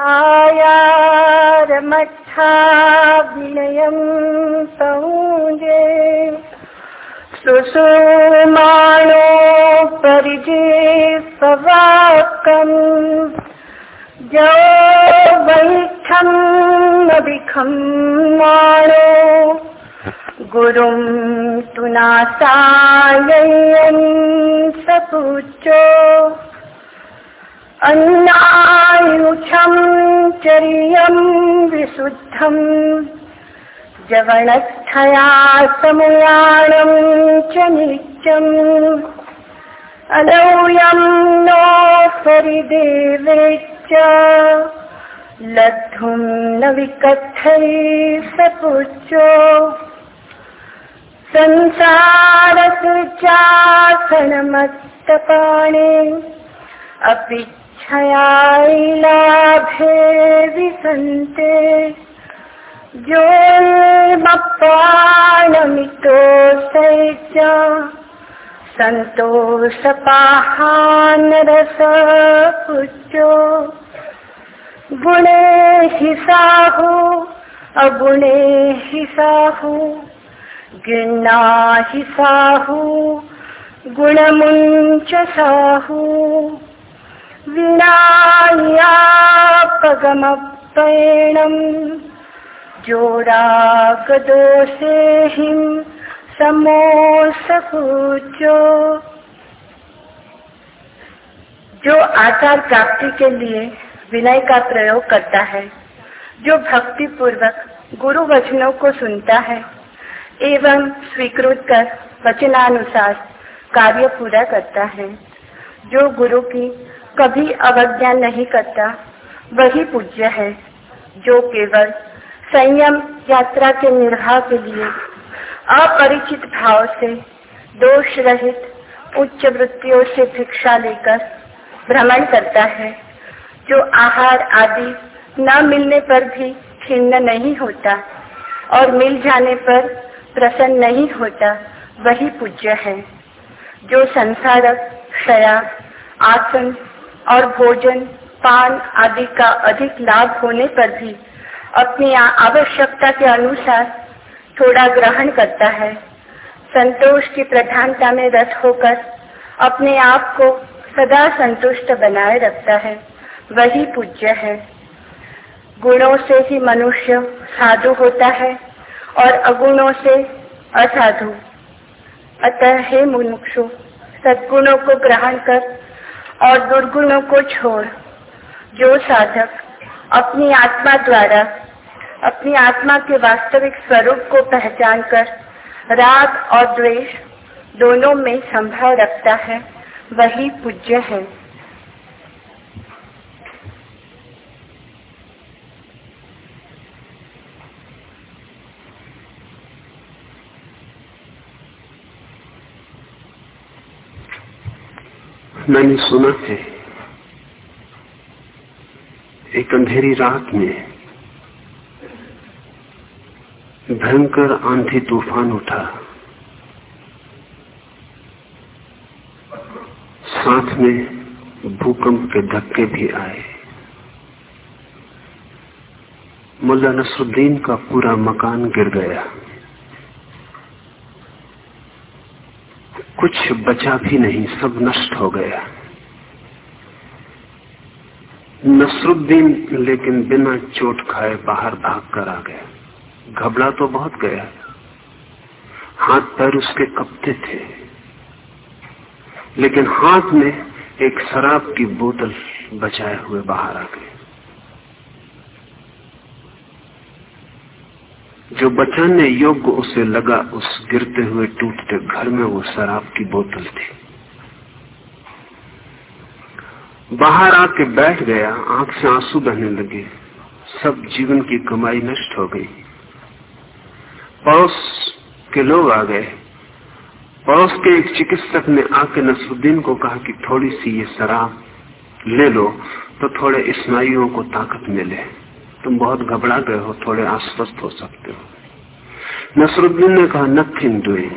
आयारमठा विनयं सौजे सुषुमाणो परिजे सवाकम् जो वैठम् नभिखं माणो। गुरुं तु अन्नायुषं चर्यं विशुद्धम् जवनस्थया समयाणं च नित्यम्। अलौयं नो परिदेवेच्च, लब्धुं न विकथै सपुच्चो संसारसुचासनमत्तपाणे अपि छयालाभे विसन्ते जोर्मप्राणमितोषै सन्तोषपाहानरसपुच्चो गुणे हि साहु, अगुणे हि साहु गिण्णा हि साहु, गुणमुञ्च साहु। विनायापगमप्रेणम् जोरागदोषे हिं समोसपूजो जो आचार प्राप्ति के लिए विनय का प्रयोग करता है, जो भक्ति पूर्वक गुरु वचनों को सुनता है, एवं स्वीकृत कर वचनानुसार कार्य पूरा करता है, जो गुरु की कभी अवज्ञा नहीं करता। वही पूज्य है, जो केवल संयम यात्रा के निर्वाह के लिए अपरिचित भाव से दोष रहित उच्च वृत्तियों से भिक्षा लेकर भ्रमण करता है, जो आहार आदि न मिलने पर भी खिन्न नहीं होता और मिल जाने पर प्रसन्न नहीं होता, वही पूज्य है, जो संसारक शया आसन और भोजन, पान आदि का अधिक लाभ होने पर भी अपनी आवश्यकता के अनुसार थोड़ा ग्रहण करता है। संतोष की प्रधानता में रस होकर अपने आप को सदा संतुष्ट बनाए रखता है। वही पूज्य है। गुणों से ही मनुष्य साधु होता है और अगुणों से असाधु। अतः हे मुमुक्षु, सद्गुणों को ग्रहण कर और दुर्गुणों को छोड़, जो साधक अपनी आत्मा द्वारा, अपनी आत्मा के वास्तविक स्वरूप को पहचान कर राग और द्वेष दोनों में संभाव रखता है, वही पूज्य है। मैंने सुना है, एक अंधेरी रात में भयंकर आंधी तूफ़ान उठा। साथ में भूकंप के धक्के भी आए। मुल्ला नसरुद्दीन का पूरा मकान गिर गया। कुछ बचा भी नहीं, सब नष्ट हो गया। नसरुद्दीन लेकिन बिना चोट खाए बाहर भाग कर आ गया। घबरा तो बहुत गया। हाथ पैर उसके कपते थे। लेकिन हाथ में एक शराब की बोतल बचाए हुए बाहर आ गए जो बचाने योग्य उसे लगा, उस गिरते हुए टूटते घर में वो शराब की बोतल थी। बाहर आके बैठ गया, आँख से आँसू बहने लगे। सब जीवन की कमाई नष्ट हो गई। पड़ोस के लोग आ गए। पड़ोस के एक चिकित्सक ने आके नसरुद्दीन को कहा कि थोड़ी सी ये शराब ले लो तो थोड़े स्नायुओं को ताकत मिले। तुम बहुत घबरा गए हो, थोड़े आश्वस्त हो सकते हो। नसरुद्दीन ने कहा nothing doing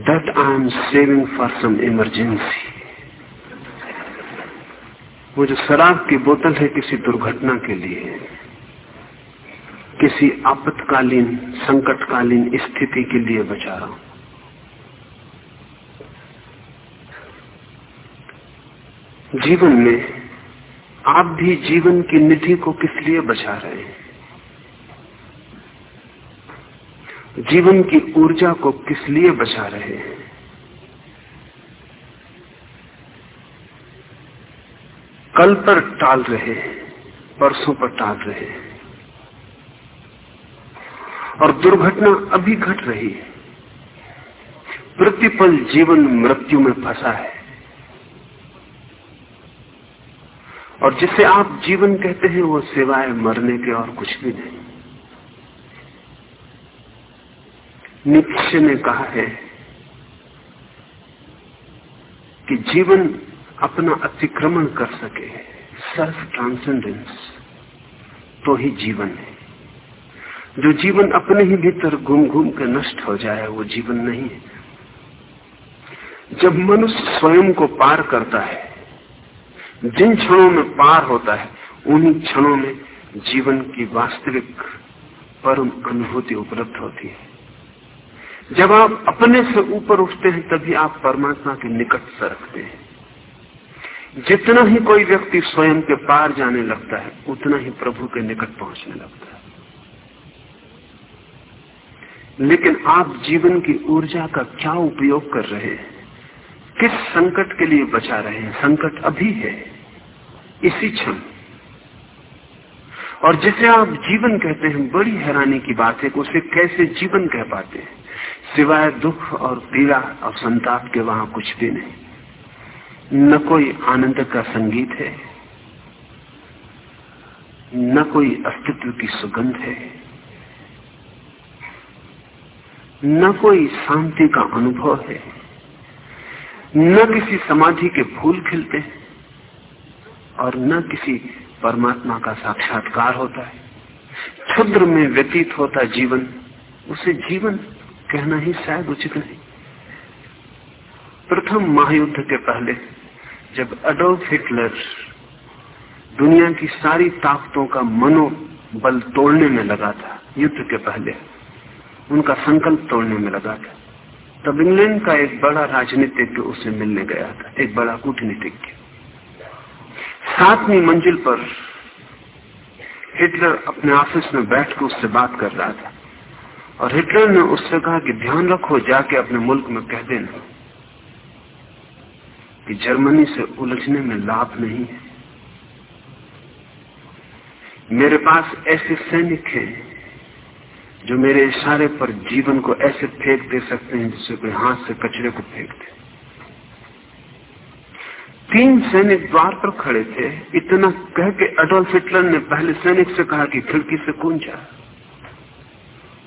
that I am saving for some emergency वो जो शराब की बोतल है किसी दुर्घटना के लिए, किसी आपातकालीन, संकटकालीन स्थिति के लिए बचा रहा हूँ। जीवन में आप भी जीवन की निधि को किस लिए बचा रहे हैं? जीवन की ऊर्जा को किस लिए बचा रहे हैं? कल पर टाल रहे हैं, परसों पर टाल रहे हैं। और दुर्घटना अभी घट रही है। प्रतिपल जीवन मृत्यु में फंसा है। और जिसे आप जीवन कहते हैं, वो सिवाय मरने के और कुछ भी नहीं। नित्य ने कहा है कि जीवन अपना अतिक्रमण कर सके। सेल्फ ट्रांसेंडेंस तो ही जीवन है। जो जीवन अपने ही भीतर घूम घूम कर नष्ट हो जाए, वो जीवन नहीं है। जब मनुष्य स्वयं को पार करता है जिन क्षणों में पार होता है, उन्हीं क्षणों में जीवन की वास्तविक परम अनुभूति उपलब्ध होती है। जब आप अपने से ऊपर उठते हैं, तभी आप परमात्मा के निकट सरकते हैं। जितना ही कोई व्यक्ति स्वयं के पार जाने लगता है, उतना ही प्रभु के निकट पहुँचने लगता है। लेकिन आप जीवन की ऊर्जा का क्या उपयोग कर रहे हैं? किस संकट के लिए बचा रहे हैं? संकट अभी है, इसी क्षण। और जिसे आप जीवन कहते हैं, बड़ी हैरानी की बात है कि उसे कैसे जीवन कह पाते हैं? सिवाय दुख और पीड़ा और संताप के वहाँ कुछ भी नहीं। न कोई आनंद का संगीत है, न कोई अस्तित्व की सुगंध है, न कोई शांति का अनुभव है। न किसी समाधि के फूल खिलते हैं और न किसी परमात्मा का साक्षात्कार होता है। क्षुद्र में व्यतीत होता जीवन, उसे जीवन कहना ही शायद उचित नहीं। प्रथम महायुद्ध के पहले, जब अडोल्फ हिटलर दुनिया की सारी ताकतों का मनोबल तोड़ने में लगा था, युद्ध के पहले, उनका संकल्प तोड़ने में लगा था। तब इंग्लैंड का एक बड़ा राजनीतिज्ञ उसे मिलने गया था, एक बड़ा कूटनीतिज्ञ सातवीं मंजिल पर हिटलर अपने ऑफ़िस में बैठ कर उससे बात कर रहा था और हिटलर ने उससे कहा कि ध्यान रखो, जाके अपने मुल्क में कह देना कि जर्मनी से उलझने में लाभ नहीं है। मेरे पास ऐसे सैनिक हैं जो मेरे इशारे पर जीवन को ऐसे फेंक दे सकते हैं जिससे कोई हाथ से कचरे को फेंक दे। तीन सैनिक द्वार पर खड़े थे। इतना कह के अडोल्फ हिटलर ने पहले सैनिक से कहा कि खिड़की से कौन जा।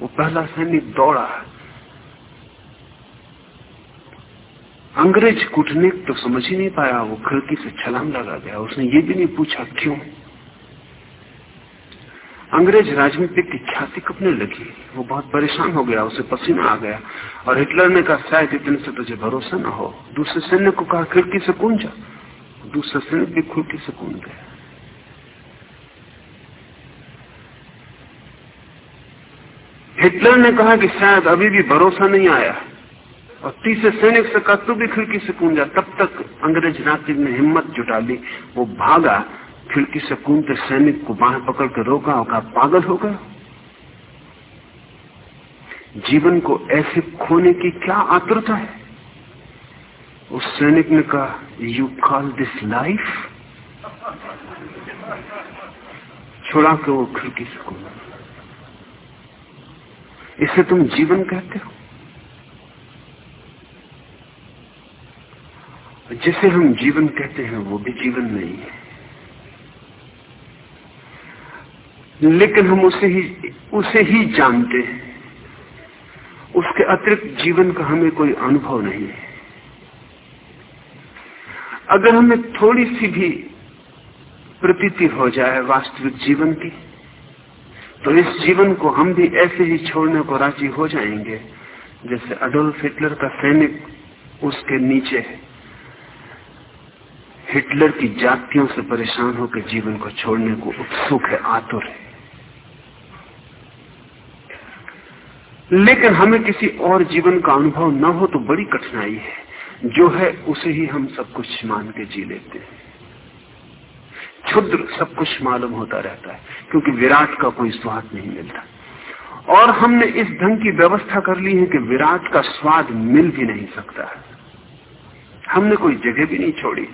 वो पहला सैनिक दौड़ा। अंग्रेज़ कूटनीक तो समझ ही नहीं पाया, वो खिड़की से छलांग लगा गया। उसने ये भी नहीं पूछा, क्यों? अंग्रेज़ राजनीतिक की ख्याति कपने लगी। वो बहुत परेशान हो गया, उसे पसीना आ गया। और हिटलर ने कहा, शायद इतने से तुझे भरोसा ना हो। दूसरे सैन्य को कहा, खिड़की से कूद जा। दूसरा सैनिक भी खिड़की से कूद गया हिटलर ने कहा कि शायद अभी भी भरोसा नहीं आया। और तीसरे सैनिक से कहा, तू भी खिड़की से कूदा तब तक अंग्रेज़ नागरिक ने हिम्मत जुटा ली। वो भागा। खिड़की से कूदते सैनिक को बाहर पकड़ के रोका और कहा, पागल हो गया जीवन को ऐसे खोने की क्या आतुरता है? उस सैनिक ने कहा यू कॉल दिस लाइफ छोड़ा के वो खिड़की से कूदा इसे तुम जीवन कहते हो? जिसे हम जीवन कहते हैं, वो भी जीवन नहीं है। लेकिन हम उसे ही उसे ही जानते हैं। उसके अतिरिक्त जीवन का हमें कोई अनुभव नहीं है। अगर हमें थोड़ी सी भी प्रतीति हो जाए वास्तविक जीवन की तो इस जीवन को हम भी ऐसे ही छोड़ने को राज़ी हो जाएँगे, जैसे अडोल्फ हिटलर का सैनिक उसके नीचे है। हिटलर की जातियों से परेशान होकर जीवन को छोड़ने को उत्सुक है, आतुर है। लेकिन हमें किसी और जीवन का अनुभव न हो तो बड़ी कठिनाई है। जो है, उसे ही हम सब कुछ मान के जी लेते हैं। क्षुद्र सब कुछ मालूम होता रहता है, क्योंकि विराट का कोई स्वाद नहीं मिलता। और हमने इस ढंग की व्यवस्था कर ली है कि विराट का स्वाद मिल भी नहीं सकता हमने कोई जगह भी नहीं छोड़ी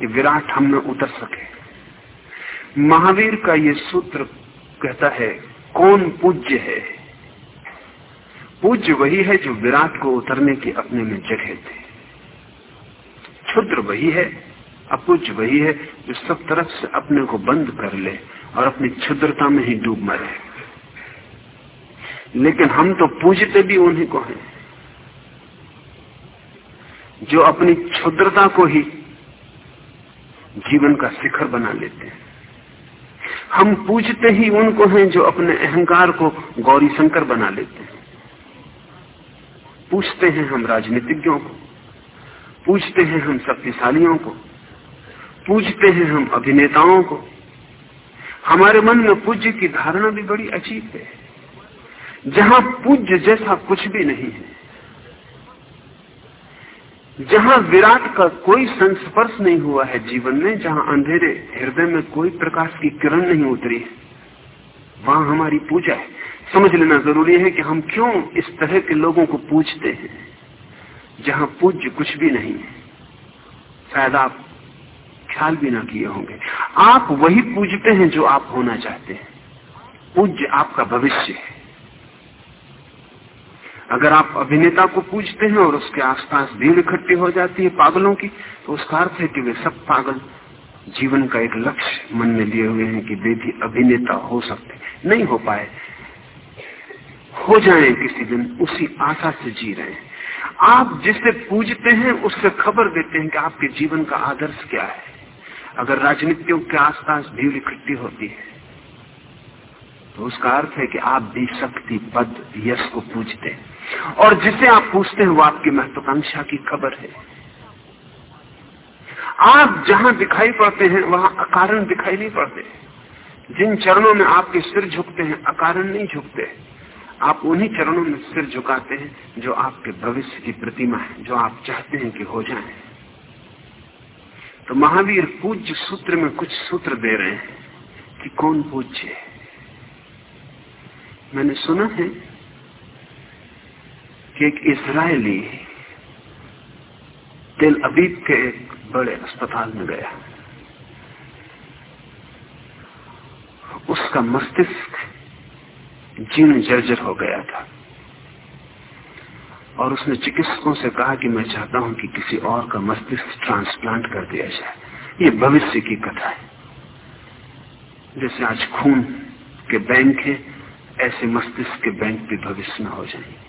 कि विराट हम में उतर सके। महावीर का ये सूत्र कहता है, कौन पूज्य है? पूज्य वही है जो विराट को उतरने की अपने में जगह दे। क्षुद्र वही है, अपूज्य वही है जो सब तरफ़ से अपने को बंद कर ले और अपनी क्षुद्रता में ही डूब मरे। लेकिन हम तो पूजते भी उन्हीं को हैं, जो अपनी क्षुद्रता को ही जीवन का शिखर बना लेते हैं। हम पूजते ही उनको हैं जो अपने अहंकार को गौरी शंकर बना लेते हैं। पूछते हैं हम राजनीतिज्ञों को, पूछते हैं हम शक्तिशालियों को, पूछते हैं हम अभिनेताओं को। हमारे मन में पूज्य की धारणा भी बड़ी अजीब है, जहाँ पूज्य जैसा कुछ भी नहीं है, जहाँ विराट का कोई संस्पर्श नहीं हुआ है जीवन में, जहाँ अंधेरे हृदय में कोई प्रकाश की किरण नहीं उतरी है, वहाँ हमारी पूजा है। समझ लेना ज़रूरी है कि हम क्यों इस तरह के लोगों को पूछते हैं, जहाँ पूज्य कुछ भी नहीं है। शायद आप ख्याल भी ना किए होंगे। आप वही पूजते हैं जो आप होना चाहते हैं। पूज्य आपका भविष्य है। अगर आप अभिनेता को पूजते हैं और उसके आसपास भीड़ इकट्ठी हो जाती है पागलों की तो उसका अर्थ है कि वे सब पागल जीवन का एक लक्ष्य मन में लिए हुए हैं कि वे भी अभिनेता हो सकते नहीं हो पाए हो जाएँ किसी दिन, उसी आशा से जी रहे हैं। आप जिसे पूजते हैं, उससे खबर देते हैं कि आपके जीवन का आदर्श क्या है। अगर राजनीतियों के आसपास भीड़ इकट्ठी होती है तो उसका अर्थ है कि आप भी शक्ति पद यश को पूजते हैं। और जिसे आप पूछते हैं, वो आपकी महत्वाकांक्षा की खबर है। आप जहाँ दिखाई पड़ते हैं, वहाँ अकारण दिखाई नहीं पड़ते। जिन चरणों में आपके सिर झुकते हैं, अकारण नहीं झुकते। आप उन्हीं चरणों में सिर झुकाते हैं जो आपके भविष्य की प्रतिमा है, जो आप चाहते हैं कि हो जाए। तो महावीर पूज्य सूत्र में कुछ सूत्र दे रहे हैं कि कौन पूज्य है। मैंने सुना है कि एक इसराइली तेल अबीब के एक बड़े अस्पताल में गया। उसका मस्तिष्क जीर्ण जर्जर हो गया था। और उसने चिकित्सकों से कहा कि मैं चाहता हूँ कि किसी और का मस्तिष्क ट्रांसप्लांट कर दिया जाए। ये भविष्य की कथा है। जैसे आज खून के बैंक है, ऐसे मस्तिष्क के बैंक भी भविष्य में हो जाएँगे।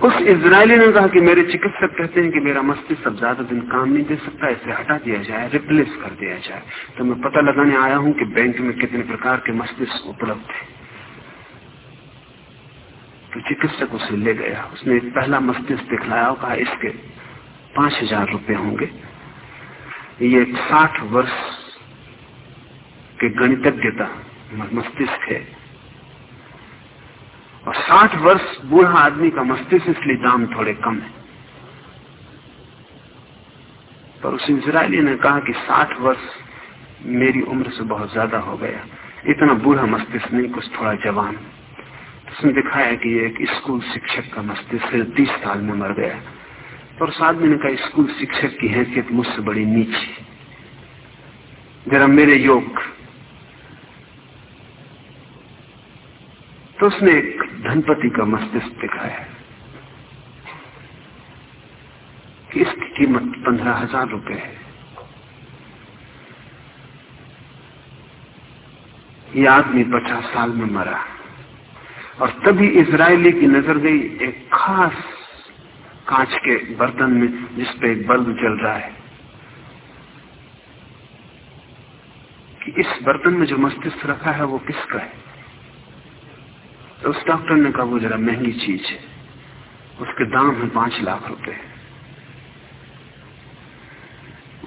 उस इसराइली ने कहा कि मेरे चिकित्सक कहते हैं कि मेरा मस्तिष्क अब ज़्यादा दिन काम नहीं दे सकता, इसे हटा दिया जाए, रिप्लेस कर दिया जाए। तो मैं पता लगाने आया हूँ कि बैंक में कितने प्रकार के मस्तिष्क उपलब्ध है तो चिकित्सक उसे ले गया। उसने पहला मस्तिष्क दिखलाया और कहा, इसके पाँच हज़ार रुपये होंगे। ये साठ वर्ष के गणितज्ञता मस्तिष्क है। और साठ वर्ष बूढ़ा आदमी का मस्तिष्क इसलिए दाम थोड़े कम है। पर उस इसराइली ने कहा कि साठ वर्ष मेरी उम्र से बहुत ज़्यादा हो गया। इतना बूढ़ा मस्तिष्क नहीं, कुछ थोड़ा जवान। उसने दिखाया कि एक स्कूल शिक्षक का मस्तिष्क सिर्फ़ तीस साल में मर गया। और उस आदमी ने कहा, स्कूल शिक्षक की हैसियत मुझसे बड़ी नीची जरा मेरे योग तो उसने एक धनपति का मस्तिष्क दिखाया। कि इसकी कीमत पंद्रह हज़ार रुपए है। यह आदमी पचास साल में मरा। और तभी इसराइली की नज़र गई एक खास कांच के बर्तन में जिसपे एक बल्ब जल रहा है। कि इस बर्तन में जो मस्तिष्क रखा है, वो किसका है? तो उस डॉक्टर ने कहा, वो जरा महँगी चीज़ है। उसके दाम है पाँच लाख रुपए।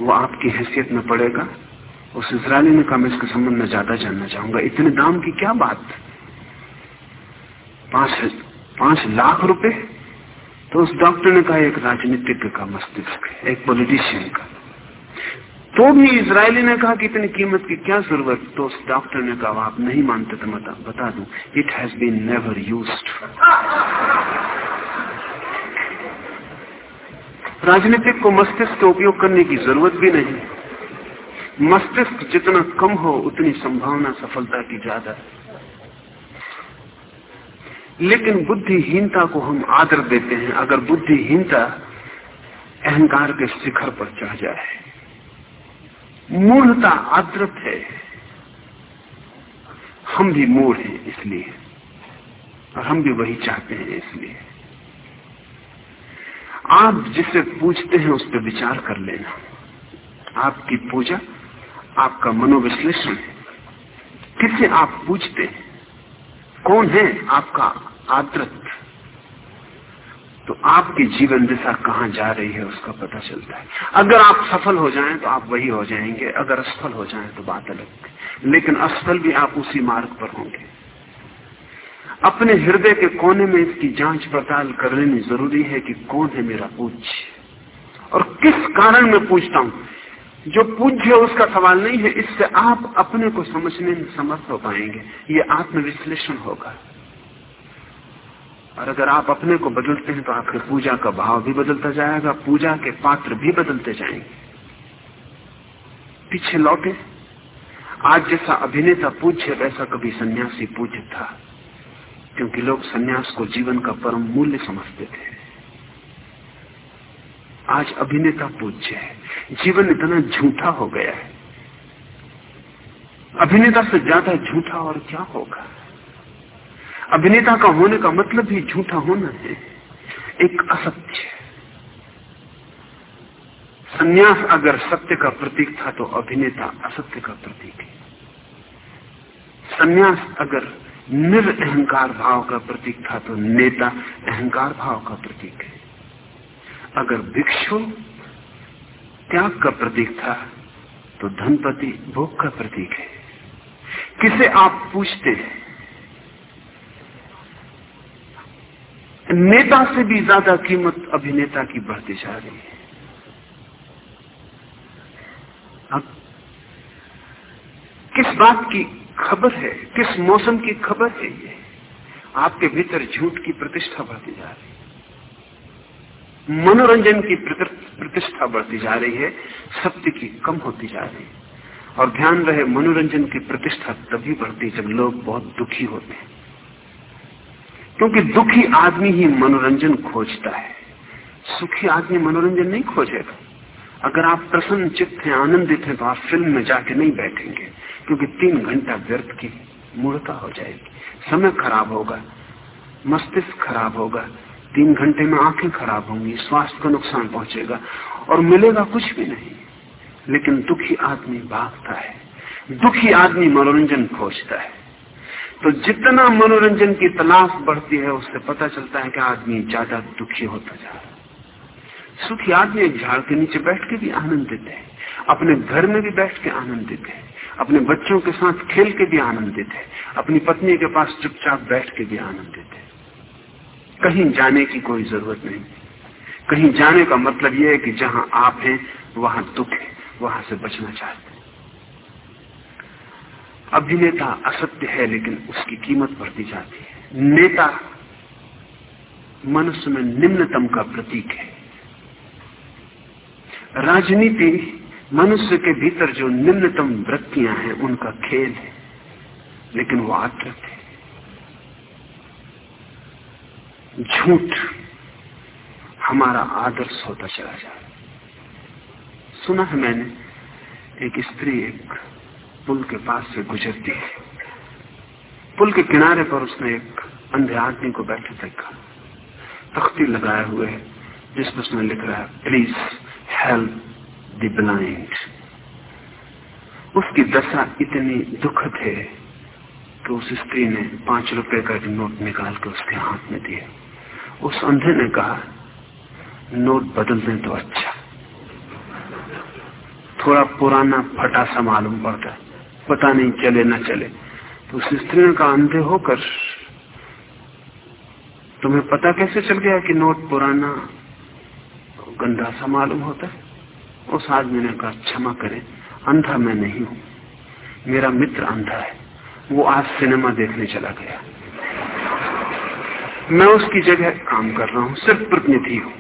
वो आपकी हैसियत में पड़ेगा। उस इसराइली ने कहा, मैं इसके संबंध में ज़्यादा जानना चाहूँगा। इतने दाम की क्या बात? पाँच पाँच लाख रुपए? तो उस डॉक्टर ने कहा, एक राजनीतिज्ञ का मस्तिष्क एक पॉलिटिशियन का। तो भी इसराइली ने कहा कि इतनी कीमत की क्या ज़रूरत? तो उस डॉक्टर ने कहा, आप नहीं मानते तो मैं बता दू। It has been never use राजनीतिक को मस्तिष्क का उपयोग करने की ज़रूरत भी नहीं। मस्तिष्क जितना कम हो, उतनी संभावना सफलता की ज़्यादा लेकिन बुद्धिहीनता को हम आदर देते हैं, अगर बुद्धिहीनता अहंकार के शिखर पर चढ़ जाए। मूढ़ता आदृत है। हम भी मूल हैं इसलिए, और हम भी वही चाहते हैं इसलिए। आप जिसे पूछते हैं उस पर विचार कर लेना। आपकी पूजा, आपका मनोविश्लेषण, किसे आप पूछते हैं? कौन है आपका आदृत तो आपकी जीवन दिशा कहाँ जा रही है उसका पता चलता है। अगर आप सफल हो जाएँ तो आप वही हो जाएँगे, अगर असफल हो जाएँ तो बात अलग लेकिन असफल भी आप उसी मार्ग पर होंगे। अपने हृदय के कोने में इसकी जाँच पड़ताल कर लेनी ज़रूरी है कि कौन है मेरा पूज्य। और किस कारण मैं पूछता हूँ? जो पूज्य उसका सवाल नहीं है, इससे आप अपने को समझने में समर्थ हो पाएँगे। ये आत्मविश्लेषण होगा। और अगर आप अपने को बदलते हैं तो आपके पूजा का भाव भी बदलता जाएगा, पूजा के पात्र भी बदलते जाएँगे। पीछे लौटे। आज जैसा अभिनेता पूज्य, वैसा कभी सन्यासी पूज्य था, क्योंकि लोग सन्यास को जीवन का परम मूल्य समझते थे। आज अभिनेता पूज्य है। जीवन इतना झूठा हो गया है। अभिनेता से ज़्यादा झूठा और क्या होगा? अभिनेता का होने का मतलब ही झूठा होना है। एक असत्य संन्यास अगर सत्य का प्रतीक था तो अभिनेता असत्य का प्रतीक है। संन्यास अगर निर अहंकार भाव का प्रतीक था तो नेता अहंकार भाव का प्रतीक है। अगर भिक्षु त्याग का प्रतीक था तो धनपति भोग का प्रतीक है। किसे आप पूछते हैं? नेता से भी ज़्यादा कीमत अभिनेता की बढ़ती जा रही है। अब किस बात की खबर है? किस मौसम की खबर है ये? आपके भीतर झूठ की प्रतिष्ठा बढ़ती जा रही है। मनोरंजन की प्रतिष्ठा बढ़ती जा रही है। सत्य की कम होती जा रही है। और ध्यान रहे, मनोरंजन की प्रतिष्ठा तभी बढ़ती जब लोग बहुत दुखी होते हैं। क्योंकि दुखी आदमी ही मनोरंजन खोजता है। सुखी आदमी मनोरंजन नहीं खोजेगा। अगर आप प्रसन्न चित्त हैं, आनंदित हैं तो आप फ़िल्म में जाके नहीं बैठेंगे, क्योंकि तीन घंटा व्यर्थ की मूर्ता हो जाएगी। समय खराब होगा, मस्तिष्क खराब होगा, तीन घंटे में आँखें खराब होंगी, स्वास्थ्य को नुकसान पहुंचेगा और मिलेगा कुछ भी नहीं। लेकिन दुखी आदमी भागता है। दुखी आदमी मनोरंजन खोजता है। तो जितना मनोरंजन की तलाश बढ़ती है, उससे पता चलता है कि आदमी ज़्यादा दुखी होता जा रहा सुखी आदमी एक झाड़ के नीचे बैठ के भी आनंदित है, अपने घर में भी बैठ के आनंदित है, अपने बच्चों के साथ खेल के भी आनंदित है, अपनी पत्नी के पास चुपचाप बैठ के भी आनंदित है। कहीं जाने की कोई ज़रूरत नहीं। कहीं जाने का मतलब यह है कि जहाँ आप हैं, वहाँ दुख है, वहाँ से बचना चाहते हैं। अभिनेता असत्य है, लेकिन उसकी कीमत बढ़ती जाती है। नेता मनुष्य में निम्नतम का प्रतीक है। राजनीति मनुष्य के भीतर जो निम्नतम वृत्तियाँ हैं, उनका खेल है, लेकिन वो आकृत है। झूठ हमारा आदर्श होता चला जाए। सुना है मैंने, एक स्त्री एक पुल के पास से गुजरती है। पुल के किनारे पर उसने एक अंधे आदमी को बैठे देखा। तख्ती लगाए हुए है, जिसमें उसने लिख रहा है प्लीज़ हेल्प द ब्लाइंड उसकी दशा इतनी दुखद है कि उस स्त्री ने पाँच रुपए का एक नोट निकाल के उसके हाथ में दिया। उस अंधे ने कहा, नोट बदल दें तो अच्छा। थोड़ा पुराना फटा सा मालूम पड़ता है पता नहीं चले ना चले। तो उस स्त्री का अंधे होकर तुम्हें पता कैसे चल गया कि नोट पुराना गंदा सा मालूम होता है? उस आदमी ने कहा, क्षमा करें, अंधा मैं नहीं हूँ। मेरा मित्र अंधा है। वो आज सिनेमा देखने चला गया। मैं उसकी जगह काम कर रहा हूँ, सिर्फ़ प्रतिनिधि हूँ।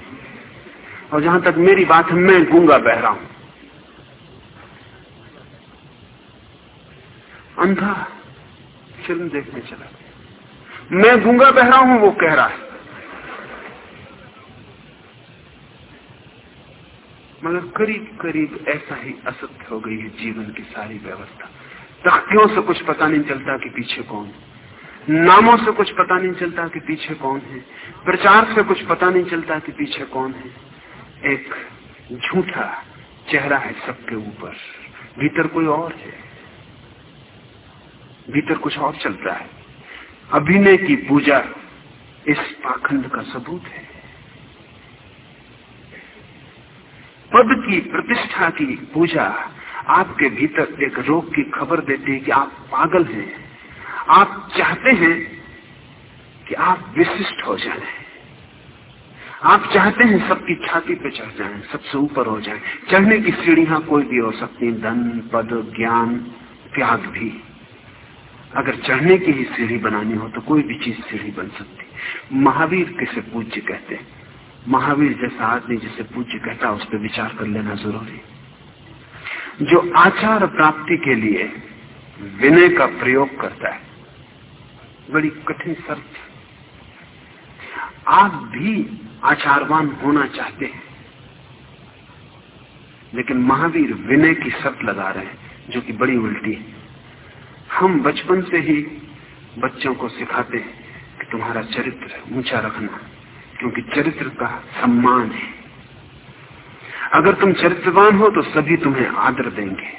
और जहाँ तक मेरी बात है, मैं गूँगा बह रहा हूँ। अंधा फ़िल्म देखने चला। मैं गूँगा बह रहा हूँ, वो कह रहा है। मगर करीब करीब ऐसा ही असत्य हो गई है जीवन की सारी व्यवस्था। तख्तियों से कुछ पता नहीं चलता कि पीछे कौन नामों से कुछ पता नहीं चलता कि पीछे कौन है। प्रचार से कुछ पता नहीं चलता कि पीछे कौन है। एक झूठा चेहरा है सबके ऊपर। भीतर कोई और है। भीतर कुछ और चलता है। अभिनय की पूजा इस पाखंड का सबूत है। पद की प्रतिष्ठा की पूजा आपके भीतर एक रोग की खबर देती है कि आप पागल हैं। आप चाहते हैं कि आप विशिष्ट हो जाएँ। आप चाहते हैं सबकी छाती पे चढ़ जाएँ, सबसे ऊपर हो जाएँ। चढ़ने की सीढ़ियाँ कोई भी हो सकती धन, पद, ज्ञान, त्याग भी। अगर चढ़ने की ही सीढ़ी बनानी हो तो कोई भी चीज़ सीढ़ी बन सकती। महावीर किसे पूज्य कहते हैं? महावीर जैसा आदमी जिसे पूज्य कहता है, उस पर विचार कर लेना ज़रूरी जो आचार प्राप्ति के लिए विनय का प्रयोग करता है, बड़ी कठिन शर्त आप भी आचारवान होना चाहते हैं, लेकिन महावीर विनय की शर्त लगा रहे हैं, जो कि बड़ी उल्टी है। हम बचपन से ही बच्चों को सिखाते हैं कि तुम्हारा चरित्र ऊँचा रखना, क्योंकि चरित्र का सम्मान है। अगर तुम चरित्रवान हो तो सभी तुम्हें आदर देंगे।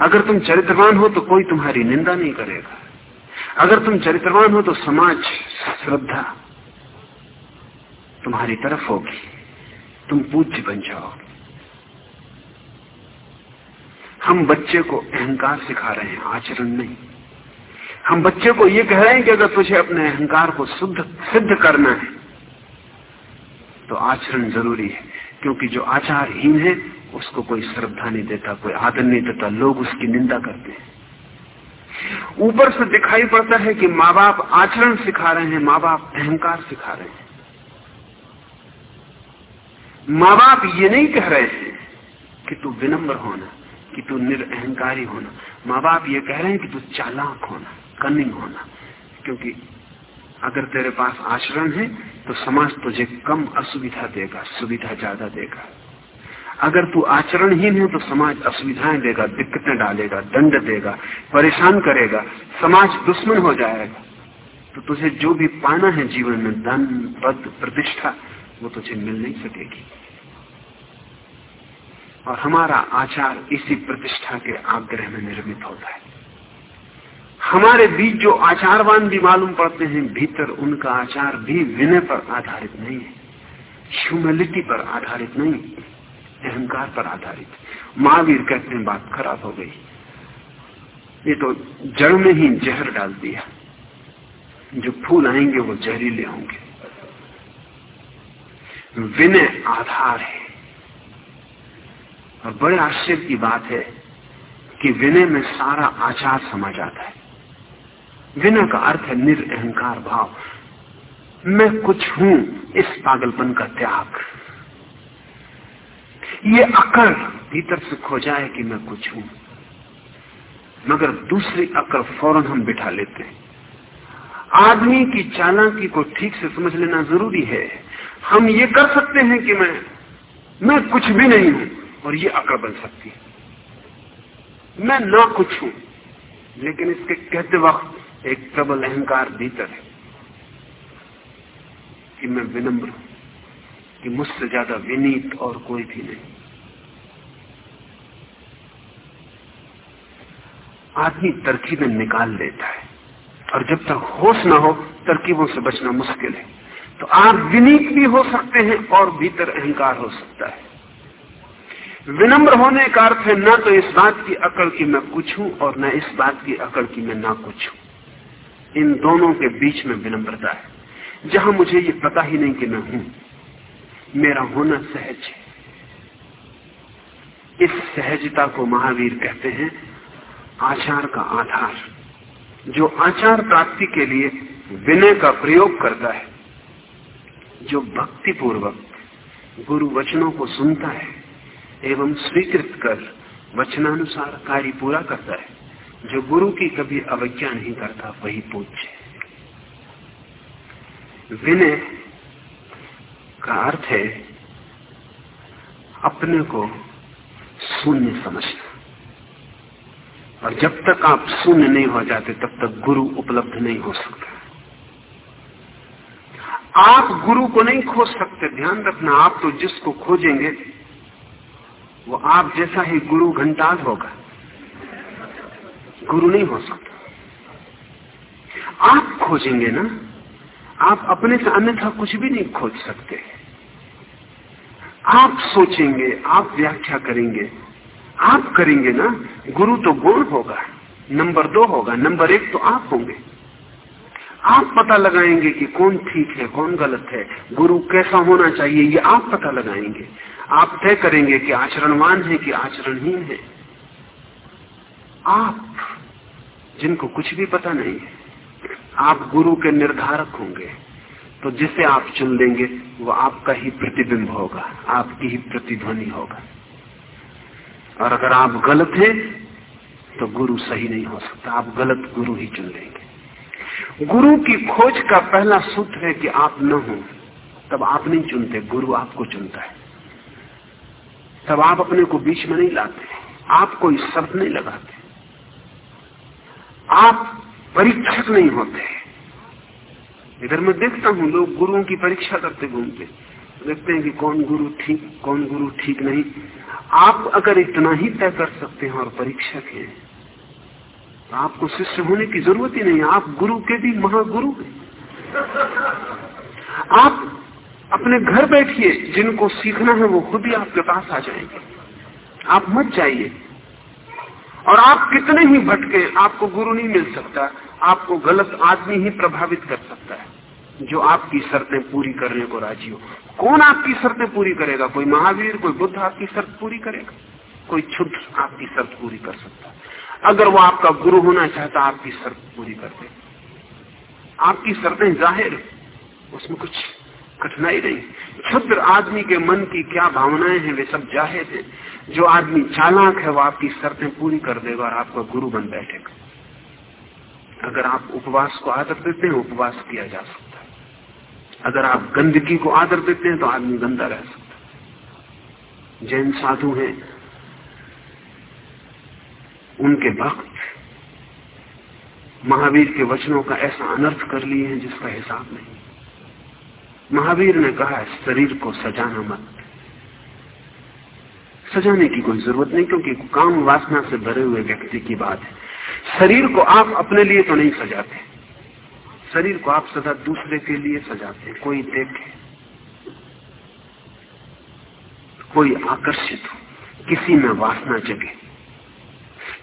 अगर तुम चरित्रवान हो तो कोई तुम्हारी निंदा नहीं करेगा। अगर तुम चरित्रवान हो तो समाज श्रद्धा तुम्हारी तरफ़ होगी। तुम पूज्य बन जाओगे। हम बच्चे को अहंकार सिखा रहे हैं, आचरण नहीं। हम बच्चे को ये कह रहे हैं कि अगर तुझे अपने अहंकार को शुद्ध, सिद्ध करना है तो आचरण ज़रूरी है, क्योंकि जो आचारहीन है, उसको कोई श्रद्धा नहीं देता, कोई आदर नहीं देता, लोग उसकी निंदा करते हैं। ऊपर से दिखाई पड़ता है कि माँ बाप आचरण सिखा रहे हैं माँ बाप अहंकार सिखा रहे हैं। माँ बाप ये नहीं कह रहे हैं कि तू विनम्र होना। कि तू निरअहकारी होना। माँ बाप ये कह रहे हैं कि तू चालाक होना कनिंग होना। क्योंकि अगर तेरे पास आचरण है तो समाज तुझे कम असुविधा देगा, सुविधा ज़्यादा देगा। अगर तू आचरणहीन है तो समाज असुविधाएँ देगा, दिक्कतें डालेगा, दंड देगा, परेशान करेगा, समाज दुश्मन हो जाएगा। तो तुझे जो भी पाना है जीवन में, धन, पद, प्रतिष्ठा, वो तुझे मिल नहीं सकेगी। और हमारा आचार इसी प्रतिष्ठा के आग्रह में निर्मित होता है। हमारे बीच जो आचारवान भी मालूम पड़ते हैं, भीतर उनका आचार भी विनय पर आधारित नहीं है। ह्यूमिलिटी पर आधारित नहीं, अहंकार पर आधारित। महावीर कहते हैं, बात खराब हो गई। ये तो जड़ में ही जहर डाल दिया। जो फूल आएँगे वो जहरीले होंगे। विनय आधार है। और बड़े आश्चर्य की बात है कि विनय में सारा आचार समा जाता है। विनय का अर्थ है निरअहकार भाव। मैं कुछ हूँ इस पागलपन का त्याग। ये अकड़ भीतर से खो जाए कि मैं कुछ हूँ। मगर दूसरी अकड़ फ़ौरन हम बिठा लेते हैं। आदमी की चालाकी को ठीक से समझ लेना ज़रूरी है। हम ये कर सकते हैं कि मैं मैं कुछ भी नहीं हूँ। और ये अकड़ बन सकती है। मैं ना कुछ हूँ, लेकिन इसके कहते वक्त एक प्रबल अहंकार भीतर है कि मैं विनम्र हूँ, कि मुझसे ज़्यादा विनीत और कोई भी नहीं। आदमी तरकीबें निकाल लेता है, और जब तक होश ना हो, तरकीबों से बचना मुश्किल है। तो आप विनीत भी हो सकते हैं और भीतर अहंकार हो सकता है। विनम्र होने का अर्थ है, न तो इस बात की अकड़ की मैं कुछ हूँ और न इस बात की अकड़ की मैं ना कुछ हूँ। इन दोनों के बीच में विनम्रता है। जहाँ मुझे ये पता ही नहीं कि मैं हूँ, मेरा होना सहज है। इस सहजता को महावीर कहते हैं आचार का आधार, जो आचार प्राप्ति के लिए विनय का प्रयोग करता है, जो भक्ति पूर्वक गुरु वचनों को सुनता है। एवं स्वीकृत कर वचनानुसार कार्य पूरा करता है। जो गुरु की कभी अवज्ञा नहीं करता, वही पूज्य विनय का अर्थ है, अपने को शून्य समझना। और जब तक आप शून्य नहीं हो जाते, तब तक गुरु उपलब्ध नहीं हो सकता। आप गुरु को नहीं खोज सकते। ध्यान रखना, आप तो जिसको खोजेंगे वो आप जैसा ही गुरु घंटाल होगा। गुरु नहीं हो सकता। आप खोजेंगे ना, आप अपने से अन्यथा कुछ भी नहीं खोज सकते। आप सोचेंगे, आप व्याख्या करेंगे, आप करेंगे ना, गुरु तो गुण होगा, नंबर दो होगा, नंबर एक तो आप होंगे। आप पता लगाएँगे कि कौन ठीक है, कौन गलत है। गुरु कैसा होना चाहिए, ये आप पता लगाएँगे। आप तय करेंगे कि आचरणवान है कि आचरणहीन है। आप, जिनको कुछ भी पता नहीं है, आप गुरु के निर्धारक होंगे। तो जिसे आप चुन लेंगे, वो आपका ही प्रतिबिंब होगा, आपकी ही प्रतिध्वनि होगा। और अगर आप गलत हैं तो गुरु सही नहीं हो सकता। आप गलत गुरु ही चुन लेंगे। गुरु की खोज का पहला सूत्र है कि आप न हो, तब आप नहीं चुनते, गुरु आपको चुनता है। तब आप अपने को बीच में नहीं लाते, आप कोई शब्द नहीं लगाते। आप परीक्षक नहीं होते। इधर मैं देखता हूँ, लोग गुरुओं की परीक्षा करते घूमते। देखते हैं कि कौन गुरु ठीक, कौन गुरु ठीक नहीं। आप अगर इतना ही तय कर सकते हैं और परीक्षक हैं आपको शिष्य होने की ज़रूरत ही नहीं, आप गुरु के भी महागुरु आप अपने घर बैठिए, जिनको सीखना है वो खुद ही आपके पास आ जाएँगे। आप मत जाइए। और आप कितने ही भटके, आपको गुरु नहीं मिल सकता, आपको गलत आदमी ही प्रभावित कर सकता है, जो आपकी शर्तें पूरी करने को राज़ी हो। कौन आपकी शर्तें पूरी करेगा? कोई महावीर, कोई बुद्ध, आपकी शर्त पूरी करेगा। कोई क्षुद्र आपकी शर्त पूरी कर सकता अगर वो आपका गुरु होना चाहता, आपकी शर्त पूरी कर दे। आपकी शर्तें ज़ाहिर उसमें कुछ कठिनाई नहीं। क्षुद्र आदमी के मन की क्या भावनाएँ हैं, वे सब ज़ाहिर है। जो आदमी चालाक है, वो आपकी शर्तें पूरी कर देगा और आपका गुरु बन बैठेगा। अगर आप उपवास को आदर देते हैं, उपवास किया जा सकता है। अगर आप गंदगी को आदर देते हैं तो आदमी गंदा रह सकता है। जैन साधु हैं उनके भक्त महावीर के वचनों का ऐसा अनर्थ कर लिए हैं जिसका हिसाब नहीं। महावीर ने कहा, शरीर को सजाना मत। सजाने की कोई ज़रूरत नहीं, क्योंकि काम वासना से भरे हुए व्यक्ति की बात है। शरीर को आप अपने लिए तो नहीं सजाते। शरीर को आप सदा दूसरे के लिए सजाते कोई देखे, कोई आकर्षित हो, किसी में वासना जगे।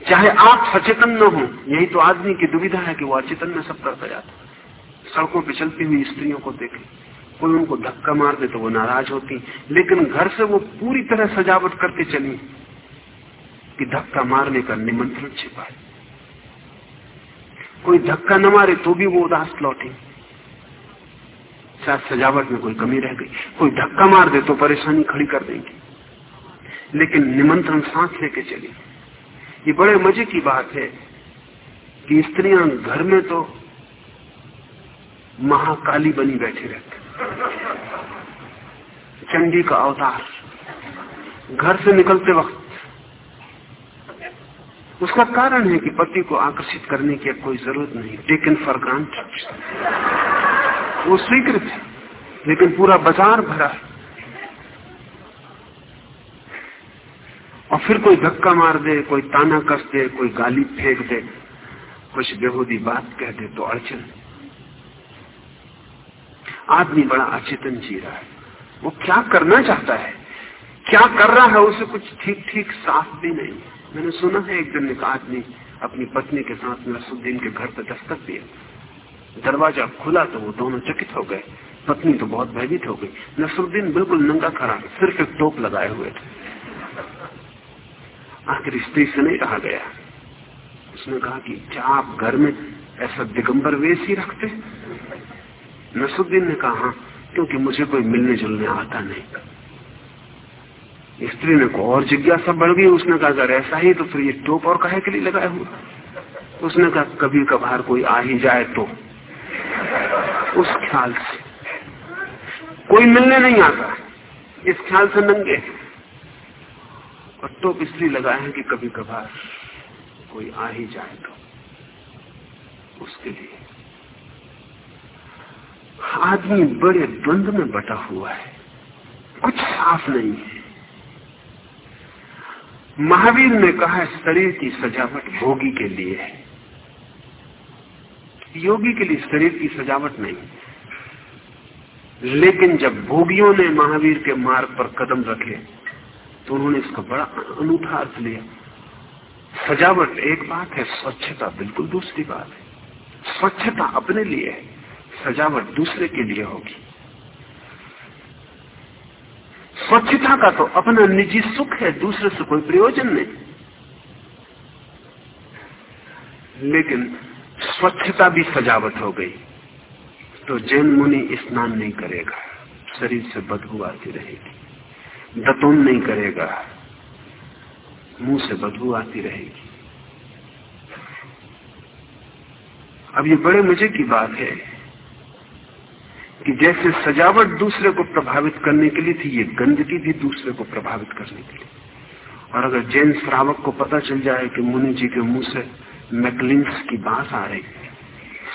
चाहे आप सचेतन न हो, यही तो आदमी की दुविधा है कि वो अचेतन में सब करता जाता सड़कों पर चलती हुई स्त्रियों को देखे, कोई उनको धक्का मार दे तो वो नाराज़ होती लेकिन घर से वो पूरी तरह सजावट करके चली कि धक्का मारने का निमंत्रण छिपा है कोई धक्का न मारे तो भी वो उदास लौटे। शायद सजावट में कोई कमी रह गई। कोई धक्का मार दे तो परेशानी खड़ी कर देंगे। लेकिन निमंत्रण सांस लेके चली। ये बड़े मज़े की बात है कि स्त्रियाँ घर में तो महाकाली बनी बैठे रहते चंडी का अवतार घर से निकलते वक्त। उसका कारण है कि पति को आकर्षित करने की कोई ज़रूरत नहीं। टेकन फॉर ग्रांटेड वो स्वीकृत है, लेकिन पूरा बाज़ार भरा है। और फिर कोई धक्का मार दे, कोई ताना कस दे, कोई गाली फेंक दे, कुछ बेहूदी बात कह दे तो अड़चन। आदमी बड़ा अचेतन जी रहा है। वो क्या करना चाहता है? क्या कर रहा है? उसे कुछ ठीक ठीक साफ़ भी नहीं। मैंने सुना है, एक दिन एक आदमी अपनी पत्नी के साथ नसरुद्दीन के घर पर दस्तक दिया। दरवाज़ा खुला तो वो दोनों चकित हो गए। पत्नी तो बहुत भयभीत हो गई। नसरुद्दीन बिल्कुल नंगा खड़ा सिर्फ़ एक टोप लगाए हुए थे। आखिर स्त्री से नहीं कहा गया। उसने कहा कि क्या आप घर में ऐसा दिगंबर वेश ही रखते? नसुद्दीन ने कहा हाँ क्योंकि मुझे कोई मिलने जुलने आता नहीं। स्त्री ने को और जिज्ञासा बढ़ गई। उसने कहा, अगर ऐसा ही तो फिर ये टोप और कहे के लिए लगाए हुआ? उसने कहा, कभी कभार कोई आ ही जाए तो। उस ख्याल से कोई मिलने नहीं आता। इस ख्याल से नंगे और टोप इसलिए लगाए हैं कि कभी कभार कोई आ ही जाए तो उसके लिए। आदमी बड़े द्वंद में बटा हुआ है। कुछ साफ़ नहीं है। महावीर ने कहा शरीर की सजावट भोगी के लिए है। योगी के लिए शरीर की सजावट नहीं लेकिन जब भोगियों ने महावीर के मार्ग पर कदम रखे तो उन्होंने इसका बड़ा अनूठा अर्थ लिया। सजावट एक बात है, स्वच्छता बिल्कुल दूसरी बात है। स्वच्छता अपने लिए है, सजावट दूसरे के लिए होगी। स्वच्छता का तो अपना निजी सुख है, दूसरे से कोई प्रयोजन नहीं। लेकिन स्वच्छता भी सजावट हो गई तो जैन मुनि स्नान नहीं करेगा, शरीर से बदबू आती रहेगी। दतोन नहीं करेगा। मुँह से बदबू आती रहेगी। अब ये बड़े मज़े की बात है कि जैसे सजावट दूसरे को प्रभावित करने के लिए थी, ये गंदगी भी दूसरे को प्रभावित करने के लिए। और अगर जैन श्रावक को पता चल जाए कि मुनि जी के मुँह से मैकलिंस की बात आ रही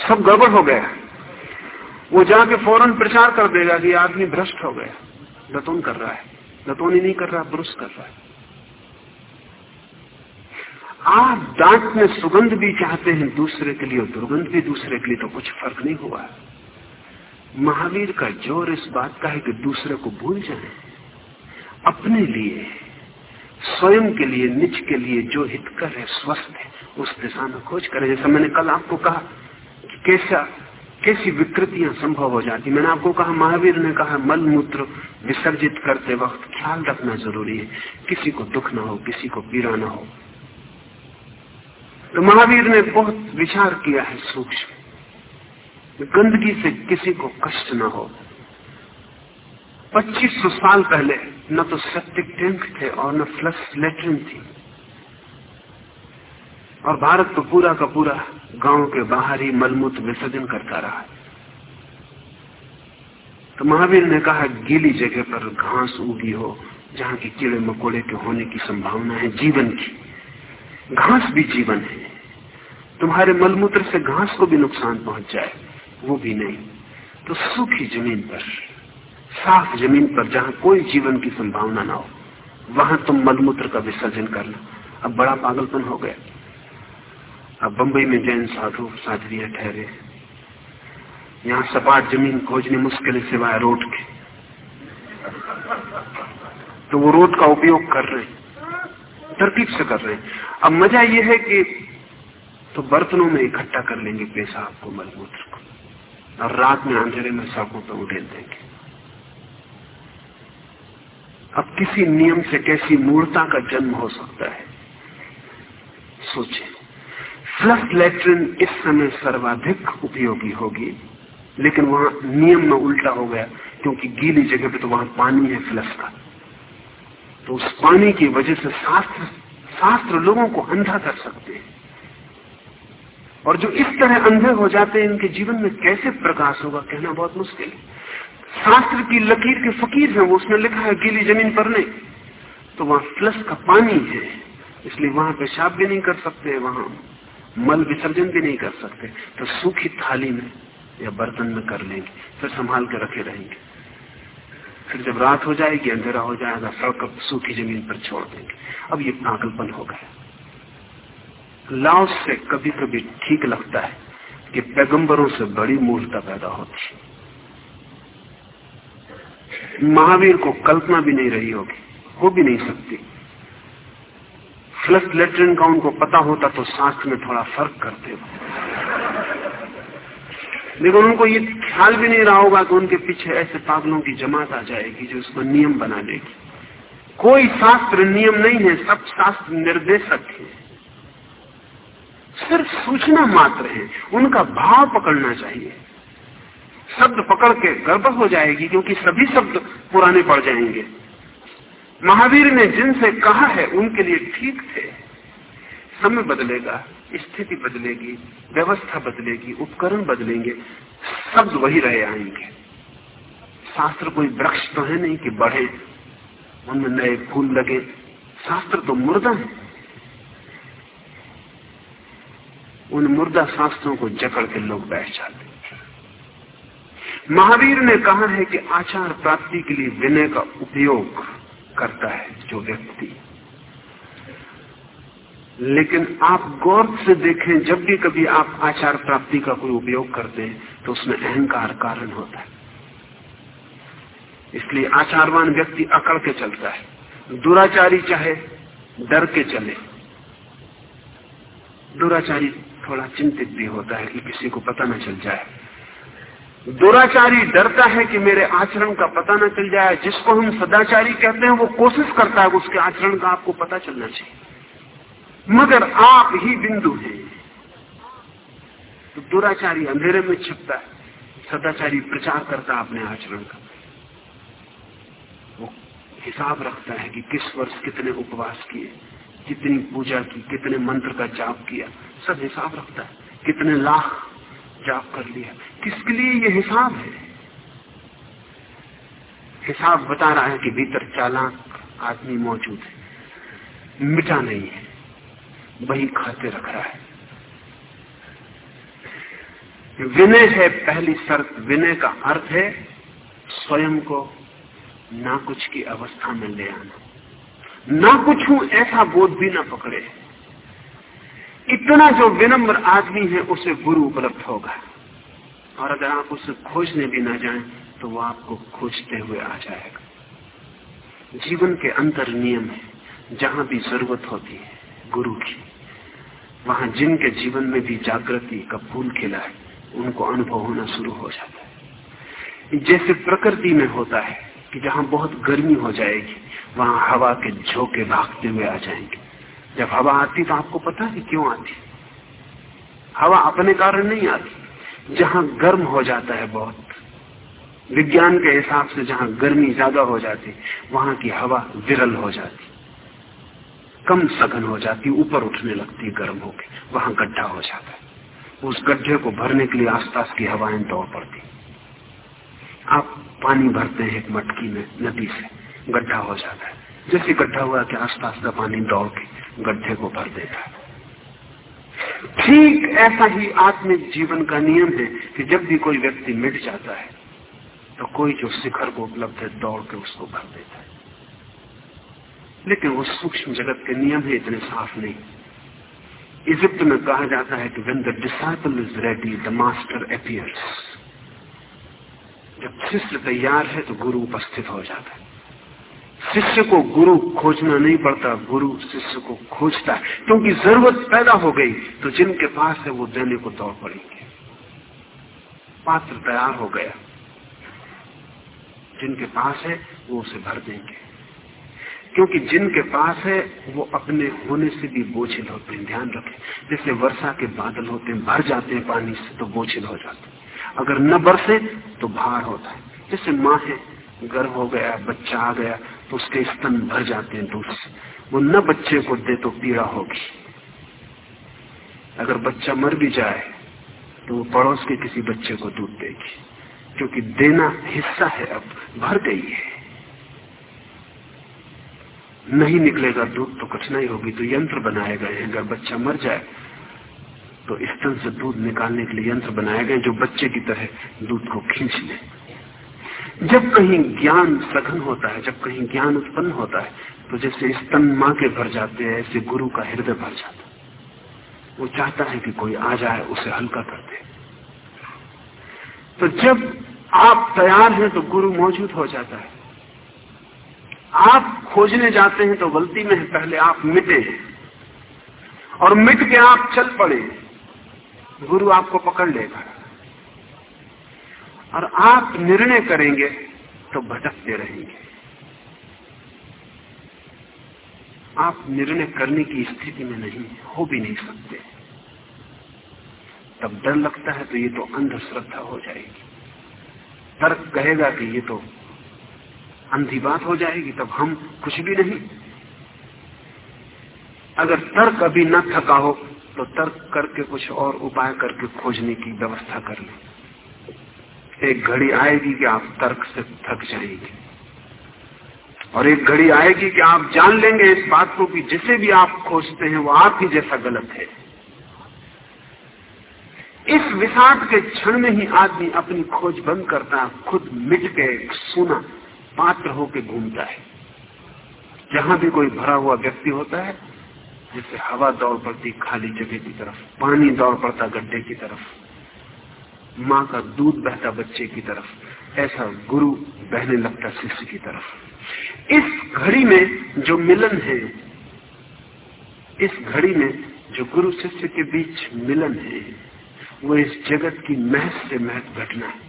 सब गड़बड़ हो गया। वो जाके फ़ौरन प्रचार कर देगा कि आदमी भ्रष्ट हो गया लतोन कर रहा है। लतोन ही नहीं कर रहा ब्रुश कर रहा है। आप दांत में सुगंध भी चाहते हैं दूसरे के लिए, और दुर्गंध भी दूसरे के लिए तो कुछ फ़र्क नहीं हुआ। महावीर का ज़ोर इस बात का है कि दूसरे को भूल जाए। अपने लिए, स्वयं के लिए, निज के लिए जो हितकर है, स्वस्थ है, उस दिशा में खोज करें। जैसा मैंने कल आपको कहा कि कैसा कैसी विकृतियाँ संभव हो जाती? मैंने आपको कहा, महावीर ने कहा, मल मूत्र विसर्जित करते वक्त ख्याल रखना ज़रूरी है। किसी को दुख ना हो, किसी को पीड़ा ना हो। तो महावीर ने बहुत विचार किया है सूक्ष्म। गंदगी से किसी को कष्ट ना हो। 2500 साल पहले, न तो सेप्टिक टैंक थे और न फ्लश लेटरिन थी। और भारत तो पूरा का पूरा गाँव के बाहर ही मलमूत्र विसर्जन करता रहा तो महावीर ने कहा, गीली जगह पर घास उगी हो, जहाँ की कीड़े मकोड़े के होने की संभावना है जीवन की। घास भी जीवन है। तुम्हारे मलमूत्र से घास को भी नुकसान पहुँच जाए, वो भी नहीं। तो सूखी ज़मीन पर, साफ़ ज़मीन पर जहाँ कोई जीवन की संभावना ना हो, वहाँ तुम मलमूत्र का विसर्जन करना। अब बड़ा पागलपन हो गया। अब बंबई में जैन साधु साधविया ठहरे। यहाँ सपाट ज़मीन खोजनी मुश्किल है सिवाय रोड के। तो वो रोड का उपयोग कर रहे तरकीब से कर रहे हैं। अब मज़ा ये है कि तो बर्तनों में इकट्ठा कर लेंगे पेशाब को मलमूत्र को और रात में अंधेरे में सड़कों पर उड़ेल देंगे। अब किसी नियम से कैसी मूर्ता का जन्म हो सकता है, सोचे। फ्लश लेट्रिन इस समय सर्वाधिक उपयोगी होगी, लेकिन वहाँ नियम में उल्टा हो गया, क्योंकि गीली जगह पे तो वहाँ पानी है फ्लश का। तो उस पानी की वजह से शास्त्र शास्त्र लोगों को अंधा कर सकते हैं। और जो इस तरह अंधे हो जाते हैं, इनके जीवन में कैसे प्रकाश होगा, कहना बहुत मुश्किल है। शास्त्र की लकीर के फकीर है, वो उसने लिखा है, गीली ज़मीन पर नहीं। तो वहाँ फ्लश का पानी है, इसलिए वहाँ पेशाब भी नहीं कर सकते वहाँ मल विसर्जन भी नहीं कर सकते। तो सूखी थाली में या बर्तन में कर लेंगे, फिर संभाल के रखे रहेंगे। फिर जब रात हो जाएगी, अंधेरा हो जाएगा, सड़क सूखी ज़मीन पर छोड़ देंगे। अब ये पागलपन हो गया। लाओस से कभी कभी ठीक लगता है कि पैगंबरों से बड़ी मूर्ता पैदा होती महावीर को कल्पना भी नहीं रही होगी, हो भी नहीं सकती। फ्लश लेटरिन का उनको पता होता तो शास्त्र में थोड़ा फ़र्क करते हो। लेकिन उनको ये ख्याल भी नहीं रहा होगा कि उनके पीछे ऐसे पागलों की जमात आ जाएगी जो उसको नियम बना देगी। कोई शास्त्र नियम नहीं है, सब शास्त्र निर्देशक है। सिर्फ़ सूचना मात्र है। उनका भाव पकड़ना चाहिए। शब्द पकड़ के गड़बड़ हो जाएगी क्योंकि सभी शब्द पुराने पड़ जाएँगे। महावीर ने जिनसे कहा है, उनके लिए ठीक थे। समय बदलेगा, स्थिति बदलेगी, व्यवस्था बदलेगी, उपकरण बदलेंगे शब्द वही रहे आएँगे। शास्त्र कोई वृक्ष तो है नहीं कि बढ़े, उनमें नए फूल लगे। शास्त्र तो मुर्दा है। उन मुर्दा शास्त्रों को जकड़ के लोग बैठ जाते महावीर ने कहा है कि आचार प्राप्ति के लिए विनय का उपयोग करता है जो व्यक्ति। लेकिन आप गौर से देखें, जब भी कभी आप आचार प्राप्ति का कोई उपयोग करते हैं तो उसमें अहंकार कारण होता है। इसलिए आचारवान व्यक्ति अकड़ के चलता है। दुराचारी चाहे, डर के चले। दुराचारी थोड़ा चिंतित भी होता है कि किसी को पता न चल जाए। दुराचारी डरता है कि मेरे आचरण का पता न चल जाए, जिसको हम सदाचारी कहते हैं, वो कोशिश करता है उसके आचरण का आपको पता चलना चाहिए। मगर आप ही बिंदु हैं। तो दुराचारी अंधेरे में छिपता है। सदाचारी प्रचार करता है अपने आचरण का। वो हिसाब रखता है कि किस वर्ष कितने उपवास किए, कितनी पूजा की, कितने मंत्र का जाप किया। सब हिसाब रखता है। कितने लाख जाप कर लिया। किसके लिए ये हिसाब है? हिसाब बता रहा है कि भीतर चालाक आदमी मौजूद है। मिटा नहीं है। वही खाते रख रहा है। विनय है पहली शर्त। विनय का अर्थ है स्वयं को ना कुछ की अवस्था में ले आना। ना कुछ हूँ ऐसा बोध भी ना पकड़े। इतना जो विनम्र आदमी है, उसे गुरु उपलब्ध होगा। और अगर आप उसे खोजने भी ना जाएँ तो वो आपको खोजते हुए आ जाएगा। जीवन के अंतर नियम है। जहाँ भी ज़रूरत होती है, गुरु की। वहाँ जिनके जीवन में भी जागृति का फूल खिला है, उनको अनुभव होना शुरू हो जाता है। जैसे प्रकृति में होता है कि जहाँ बहुत गर्मी हो जाएगी, वहाँ हवा के झोंके भागते हुए आ जाएँगे। जब हवा आती तो आपको पता है क्यों आती? हवा अपने कारण नहीं आती, जहाँ गर्म हो जाता है बहुत। विज्ञान के हिसाब से जहाँ गर्मी ज़्यादा हो जाती, वहाँ की हवा विरल हो जाती। कम सघन हो जाती, ऊपर उठने लगती गर्म होके, वहाँ गड्ढा हो जाता है। उस गड्ढे को भरने के लिए आसपास की हवाएँ दौड़ पड़ती आप पानी भरते हैं एक मटकी में, नदी से, गड्ढा हो जाता है। जैसे गड्ढा हुआ कि आसपास का पानी दौड़ के गड्ढे को भर देता है। ठीक ऐसा ही आत्मिक जीवन का नियम है कि जब भी कोई व्यक्ति मिट जाता है तो कोई जो शिखर को उपलब्ध है, दौड़ के उसको भर देता है। लेकिन वो सूक्ष्म जगत के नियम है, इतने साफ़ नहीं। इजिप्ट में कहा जाता है कि when the disciple is ready the master appears जब शिष्य तैयार है तो गुरु उपस्थित हो जाता है। शिष्य को गुरु खोजना नहीं पड़ता, गुरु शिष्य को खोजता क्योंकि ज़रूरत पैदा हो गई तो जिनके पास है वो देने को दौड़ पड़ेंगे। पात्र तैयार हो गया। जिनके पास है, वो उसे भर देंगे। क्योंकि जिनके पास है, वो अपने होने से भी बोझिल होते हैं, ध्यान रखें। जैसे वर्षा के बादल होते हैं, भर जाते हैं पानी से तो बोझिल हो जाते हैं। अगर न बरसे तो भार होता है। जैसे माँ है, गर्भ हो गया, बच्चा आ गया उसके स्तन भर जाते हैं दूध से वो न बच्चे को दे तो पीड़ा होगी। अगर बच्चा मर भी जाए तो वो पड़ोस के किसी बच्चे को दूध देगी। क्योंकि देना हिस्सा है, अब भर गई है। नहीं निकलेगा दूध तो कठिनाई होगी तो यंत्र बनाए गए हैं। अगर बच्चा मर जाए तो स्तन से दूध निकालने के लिए यंत्र बनाए गए जो बच्चे की तरह दूध को खींच ले। जब कहीं ज्ञान सघन होता है, जब कहीं ज्ञान उत्पन्न होता है तो जैसे स्तन माँ के भर जाते हैं, ऐसे गुरु का हृदय भर जाता वो चाहता है कि कोई आ जाए, उसे हल्का कर दे। तो जब आप तैयार हैं तो गुरु मौजूद हो जाता है। आप खोजने जाते हैं तो गलती में है, पहले आप मिटे। और मिट के आप चल पड़े। गुरु आपको पकड़ लेगा। और आप निर्णय करेंगे तो भटकते रहेंगे। आप निर्णय करने की स्थिति में नहीं, हो भी नहीं सकते। तब डर लगता है तो ये तो अंधश्रद्धा हो जाएगी। तर्क कहेगा कि ये तो अंधी बात हो जाएगी, तब हम कुछ भी नहीं। अगर तर्क अभी न थका हो तो तर्क करके कुछ और उपाय करके खोजने की व्यवस्था कर ले। एक घड़ी आएगी कि आप तर्क से थक जाएँगे। और एक घड़ी आएगी कि आप जान लेंगे इस बात को कि जिसे भी आप खोजते हैं, वो आप ही जैसा गलत है। इस विषाद के क्षण में ही आदमी अपनी खोज बंद करता है खुद मिट के सुना पात्र होके घूमता है। जहाँ भी कोई भरा हुआ व्यक्ति होता है, जैसे हवा दौड़ पड़ती खाली जगह की तरफ़, पानी दौड़ पड़ता गड्ढे की तरफ़ माँ का दूध बहता बच्चे की तरफ़, ऐसा गुरु बहने लगता शिष्य की तरफ़। इस घड़ी में जो मिलन है, इस घड़ी में जो गुरु शिष्य के बीच मिलन है, वो इस जगत की महज से महज घटना है।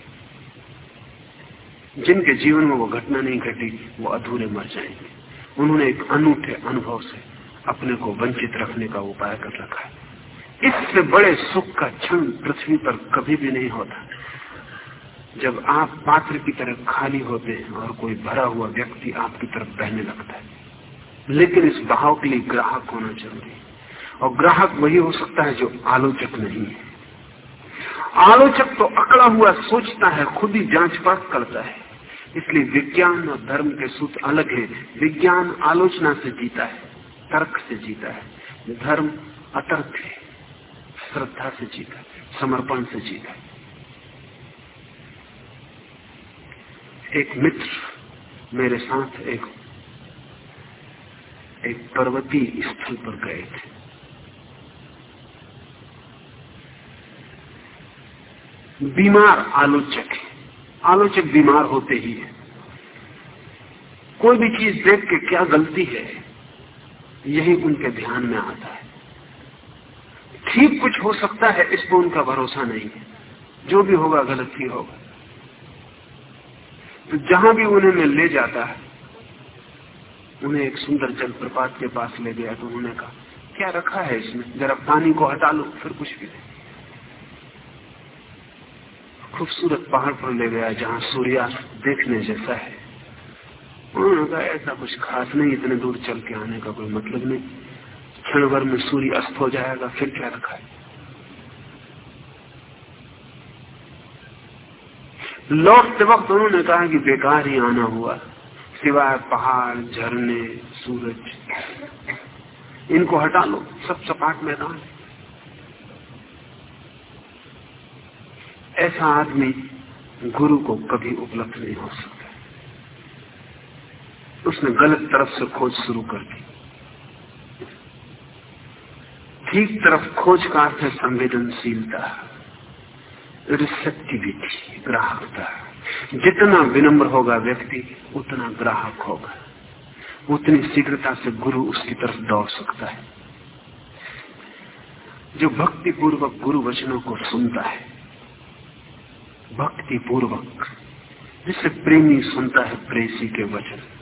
जिनके जीवन में वो घटना नहीं घटी, वो अधूरे मर जाएँगे। उन्होंने एक अनूठे अनुभव से अपने को वंचित रखने का उपाय कर रखा है। इससे बड़े सुख का क्षण पृथ्वी पर कभी भी नहीं होता। जब आप पात्र की तरह खाली होते हैं और कोई भरा हुआ व्यक्ति आपकी तरफ़ बहने लगता है। लेकिन इस बहाव के लिए ग्राहक होना ज़रूरी है। और ग्राहक वही हो सकता है जो आलोचक नहीं है। आलोचक तो अकड़ा हुआ सोचता है, खुद ही जाँच पास करता है। इसलिए विज्ञान और धर्म के सूत्र अलग है। विज्ञान आलोचना से जीता है, तर्क से जीता है। धर्म अतर्क है। श्रद्धा से जीता, समर्पण से जीता। एक मित्र मेरे साथ एक एक पर्वतीय स्थल पर गए थे। बीमार आलोचक है। आलोचक बीमार होते ही है। कोई भी चीज़ देख के क्या गलती है, यही उनके ध्यान में आता है। ठीक कुछ हो सकता है इस पर उनका भरोसा नहीं है। जो भी होगा, गलत ही होगा। तो जहाँ भी उन्हें मैं ले जाता है, उन्हें एक सुंदर जलप्रपात के पास ले गया तो उन्होंने कहा, क्या रखा है इसमें? जरा पानी को हटा लो, फिर कुछ भी नहीं। खूबसूरत पहाड़ पर ले गया, जहाँ सूर्यास्त देखने जैसा है। उन्होंने कहा, ऐसा कुछ खास नहीं, इतने दूर चल के आने का कोई मतलब नहीं। क्षण भर में सूर्य अस्त हो जाएगा, फिर क्या रखा है लौटते वक्त उन्होंने कहा कि बेकार ही आना हुआ। सिवाय पहाड़, झरने, सूरज। इनको हटा लो, सब सपाट मैदान ऐसा आदमी गुरु को कभी उपलब्ध नहीं हो सकता। उसने गलत तरफ़ से खोज शुरू कर दी। ठीक तरफ़ खोज का अर्थ है संवेदनशीलता रिसेप्टिविटी ग्राहकता जितना विनम्र होगा व्यक्ति, उतना ग्राहक होगा। उतनी शीघ्रता से गुरु उसकी तरफ़ दौड़ सकता है। जो भक्ति पूर्वक गुरु वचनों को सुनता है भक्ति पूर्वक जिसे प्रेमी सुनता है प्रेसी के वचन।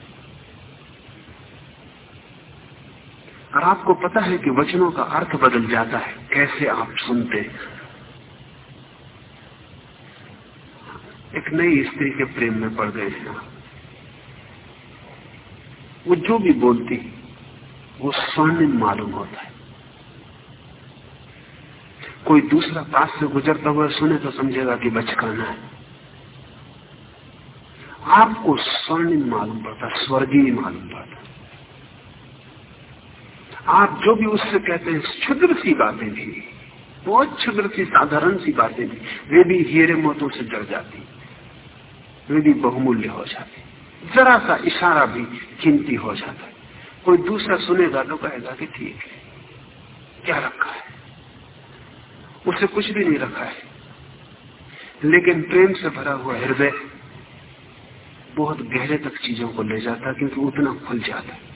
और आपको पता है कि वचनों का अर्थ बदल जाता है। कैसे आप सुनते एक नई स्त्री के प्रेम में पड़ गए हैं वो जो भी बोलती, वो स्वर्णिम मालूम होता है। कोई दूसरा पास से गुजरता हुआ सुने तो समझेगा कि बचकाना है। आपको स्वर्णिम मालूम पड़ता स्वर्गीय मालूम पड़ता आप जो भी उससे कहते हैं, क्षुद्र सी बातें भी, बहुत क्षुद्र सी, साधारण सी बातें भी, वे भी हीरे मोतों से जड़ जाती, वे भी बहुमूल्य हो जाती। जरा सा इशारा भी कीमती हो जाता। है कोई दूसरा सुनेगा तो कहेगा कि ठीक है, क्या रखा है? उसे कुछ भी नहीं रखा है। लेकिन प्रेम से भरा हुआ हृदय बहुत गहरे तक चीज़ों को ले जाता, क्योंकि उतना खुल जाता।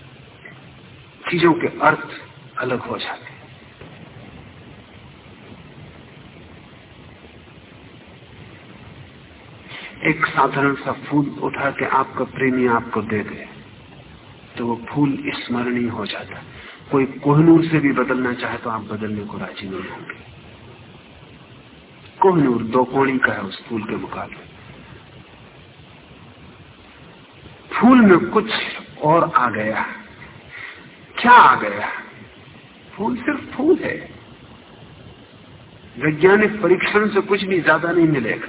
चीज़ों के अर्थ अलग हो जाते एक साधारण सा फूल उठा के आपका प्रेमी आपको दे दे तो वो फूल स्मरणीय हो जाता कोई कोहनूर से भी बदलना चाहे तो आप बदलने को राज़ी नहीं होंगे। कोहनूर दो कोणी का है उस फूल के मुकाबले। फूल में कुछ और आ गया क्या आ गया। फूल सिर्फ़ फूल है। वैज्ञानिक परीक्षण से कुछ भी ज़्यादा नहीं मिलेगा।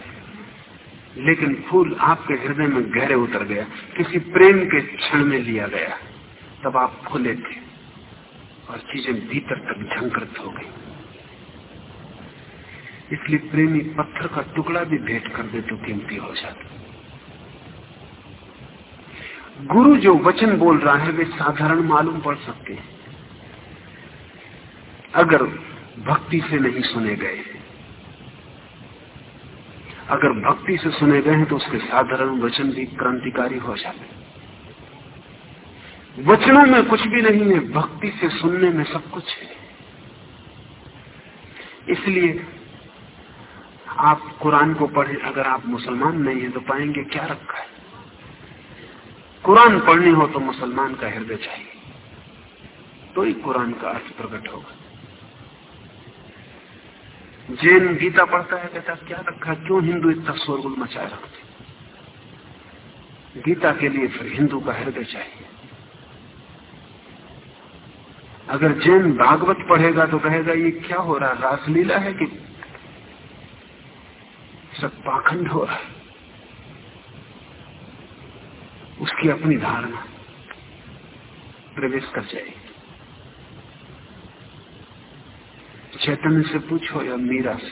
लेकिन फूल आपके हृदय में गहरे उतर गया। किसी प्रेम के क्षण में लिया गया। तब आप खुले थे और चीज़ें भीतर तक झंकृत हो गई। इसलिए प्रेमी पत्थर का टुकड़ा भी भेंट कर दे तो कीमती हो जाता। गुरु जो वचन बोल रहा है, वे साधारण मालूम पड़ सकते हैं। अगर भक्ति से नहीं सुने गए अगर भक्ति से सुने गए हैं तो उसके साधारण वचन भी क्रांतिकारी हो जाते वचनों में कुछ भी नहीं है, भक्ति से सुनने में सब कुछ है। इसलिए आप कुरान को पढ़े, अगर आप मुसलमान नहीं है तो पाएँगे क्या रखा है? कुरान पढ़नी हो तो मुसलमान का हृदय चाहिए। तो ही कुरान का अर्थ प्रकट होगा। जैन गीता पढ़ता है, कहता क्या रखा, क्यों हिंदू इतना शोरगुल मचाए रखते गीता के लिए फिर हिंदू का हृदय चाहिए। अगर जैन भागवत पढ़ेगा तो कहेगा, ये क्या हो रहा है? रासलीला है कि सब पाखंड हो रहा है? उसकी अपनी धारणा। प्रवेश कर जाएगी। चैतन्य से पूछो, या मीरा से,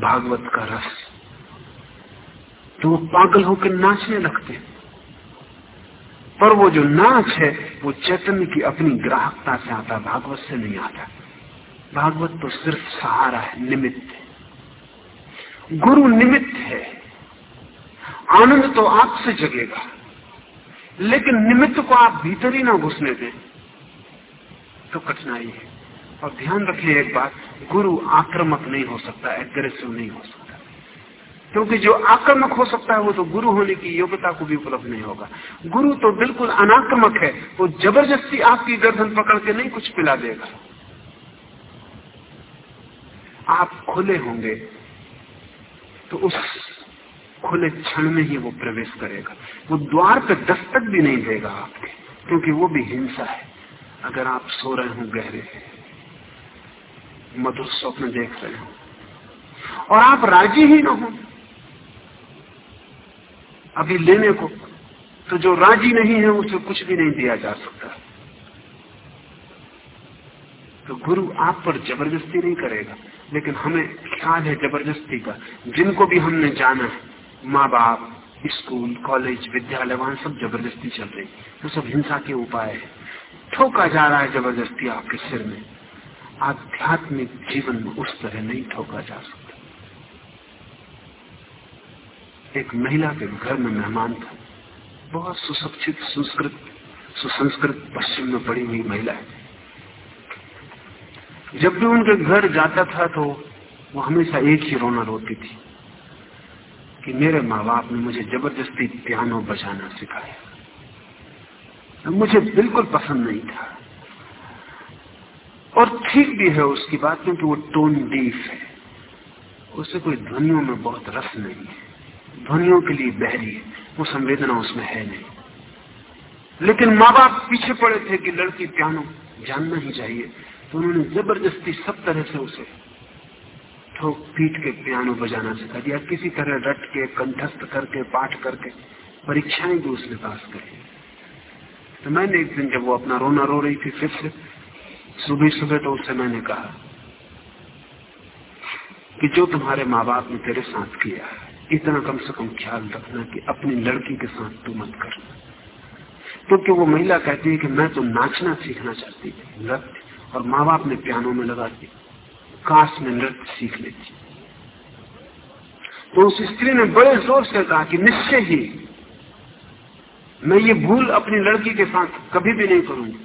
भागवत का रस। तो वो पागल होकर नाचने लगते हैं। पर वो जो नाच है, वो चैतन्य की अपनी ग्राहकता से आता, भागवत से नहीं आता। भागवत तो सिर्फ़ सहारा है, निमित्त है। गुरु निमित्त है। आनंद तो आपसे जगेगा। लेकिन निमित्त को आप भीतर ही ना घुसने दें। तो कठिनाई है। और ध्यान रखिए एक बात, गुरु आक्रमक नहीं हो सकता एग्रेसिव नहीं हो सकता। क्योंकि जो आक्रमक हो सकता है, वो तो गुरु होने की योग्यता को भी उपलब्ध नहीं होगा। गुरु तो बिल्कुल अनाक्रमक है, वो ज़बरदस्ती आपकी गर्दन पकड़ के नहीं कुछ पिला देगा। आप खुले होंगे तो उस खुले क्षण में ही वो प्रवेश करेगा। वो द्वार पे दस्तक भी नहीं देगा आपके, क्योंकि वो भी हिंसा है। अगर आप सो रहे हो गहरे मधुर स्वप्न देख रहे हो, और आप राज़ी ही ना हो, अभी लेने को तो जो राज़ी नहीं है, उसे कुछ भी नहीं दिया जा सकता। तो गुरु आप पर ज़बरदस्ती नहीं करेगा, लेकिन हमें ख्याल है ज़बरदस्ती का, जिनको भी हमने जाना है माँ बाप स्कूल, कॉलेज, विद्यालय, वहाँ सब ज़बरदस्ती चल रही वो सब हिंसा के उपाय है। ठोका जा रहा है ज़बरदस्ती आपके सिर में। आध्यात्मिक जीवन में उस तरह नहीं ठोका जा सकता। एक महिला के घर में मेहमान था। बहुत सुशिक्षित, सुस्कृत, सुसंस्कृत पश्चिम में पड़ी हुई महिला है। जब भी उनके घर जाता था तो वो हमेशा एक ही रोना रोती थी। कि मेरे माँ बाप ने मुझे ज़बरदस्ती पियानो बजाना सिखाया। मुझे बिल्कुल पसंद नहीं था। और ठीक भी है उसकी बात, क्योंकि वो टोन डीप है। उसे कोई ध्वनियों में बहुत रस नहीं है। ध्वनियों के लिए बहरी है। वो संवेदना उसमें है नहीं। लेकिन माँ बाप पीछे पड़े थे कि लड़की पियानो जानना ही चाहिए। तो उन्होंने ज़बरदस्ती सब तरह से उसे ठोक पीट के पियानो बजाना सिखा दिया। किसी तरह रट के, कंठस्थ करके, पाठ करके, परीक्षाएँ भी उसने पास करी तो मैंने एक दिन जब वो अपना रोना रो रही थी फिर से, सुबह सुबह तो उससे मैंने कहा कि जो तुम्हारे माँ बाप ने तेरे साथ किया इतना कम से कम ख्याल रखना कि अपनी लड़की के साथ तू मत कर क्योंकि तो वो महिला कहती है कि मैं तो नाचना सीखना चाहती थी नृत्य और माँ बाप ने पियानो में लगा दी काश में नृत्य सीख लेती। तो उस स्त्री ने बड़े ज़ोर से कहा कि निश्चय ही मैं ये भूल अपनी लड़की के साथ कभी भी नहीं करूँगी।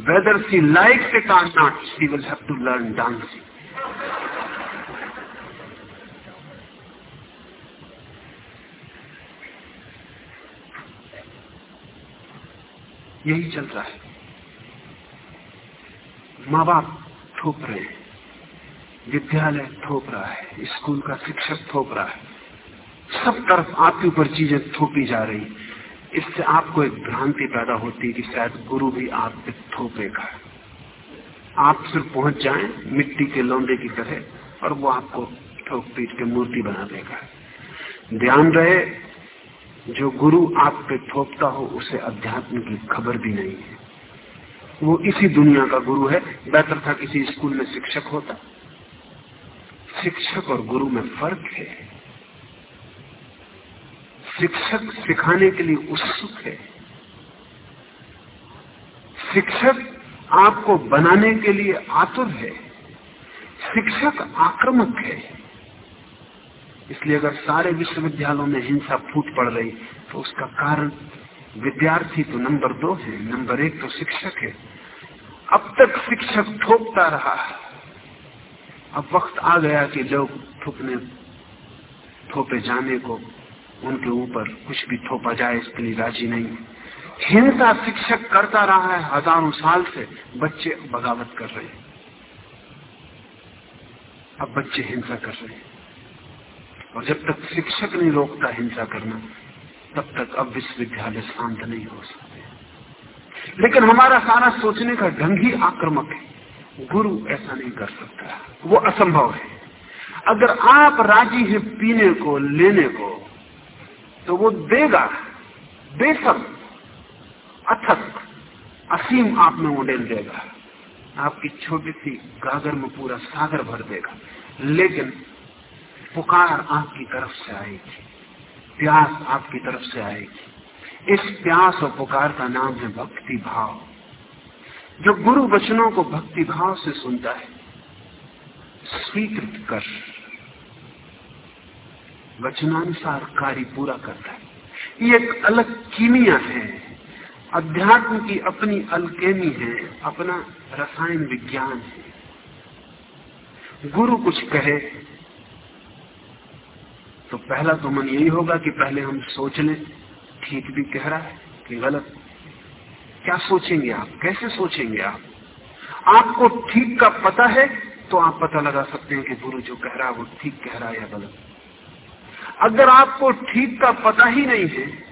Whether she like it or not, she will have to learn dancing. यही चल रहा है। माँ बाप ठोक रहे हैं। विद्यालय थोप रहा है, स्कूल का शिक्षक थोप रहा है। सब तरफ़ आपके ऊपर चीज़ें थोपी जा रही इससे आपको एक भ्रांति पैदा होती है कि शायद गुरु भी आप पे थोपेगा। आप सिर्फ़ पहुँच जाएँ, मिट्टी के लौंडे की तरह, और वो आपको ठोक पीट के मूर्ति बना देगा। ध्यान रहे, जो गुरु आप पे थोपता हो, उसे अध्यात्म की खबर भी नहीं है। वो इसी दुनिया का गुरु है, बेहतर था किसी स्कूल में शिक्षक होता। शिक्षक और गुरु में फ़र्क है। शिक्षक सिखाने के लिए उत्सुक है। शिक्षक आपको बनाने के लिए आतुर है। शिक्षक आक्रमक है। इसलिए अगर सारे विश्वविद्यालयों में हिंसा फूट पड़ रही तो उसका कारण विद्यार्थी तो नंबर दो है, नंबर एक तो शिक्षक है। अब तक शिक्षक थोपता रहा अब वक्त आ गया कि लोग थोपने थोपे जाने को, उनके ऊपर कुछ भी थोपा जाए, इसके लिए राज़ी नहीं। हिंसा शिक्षक करता रहा है, हज़ारों साल से बच्चे बगावत कर रहे हैं। अब बच्चे हिंसा कर रहे हैं। और जब तक शिक्षक नहीं रोकता हिंसा करना, तब तक अब विश्वविद्यालय शांत नहीं हो सकते। लेकिन हमारा सारा सोचने का ढंग ही आक्रमक है। गुरु ऐसा नहीं कर सकता। वो असंभव है। अगर आप राज़ी हैं पीने को, लेने को तो वो देगा, बेसम, अथक, असीम आप में उडेल देगा। आपकी छोटी सी गागर में पूरा सागर भर देगा। लेकिन पुकार आपकी तरफ़ से आएगी। प्यास आपकी तरफ़ से आएगी। इस प्यास और पुकार का नाम है भक्ति भाव। जो गुरु वचनों को भक्ति भाव से सुनता है, स्वीकृत कर, वचनानुसार कार्य पूरा करता है। ये एक अलग कीमिया है। अध्यात्म की अपनी अलकेमी है, अपना रसायन विज्ञान है। गुरु कुछ कहे तो पहला तो मन यही होगा कि पहले हम सोच लें, ठीक भी कह रहा है कि गलत क्या सोचेंगे आप? कैसे सोचेंगे आप? आपको ठीक का पता है तो आप पता लगा सकते हैं कि गुरु जो कह रहा है वो ठीक कह रहा है या गलत। अगर आपको ठीक का पता ही नहीं है,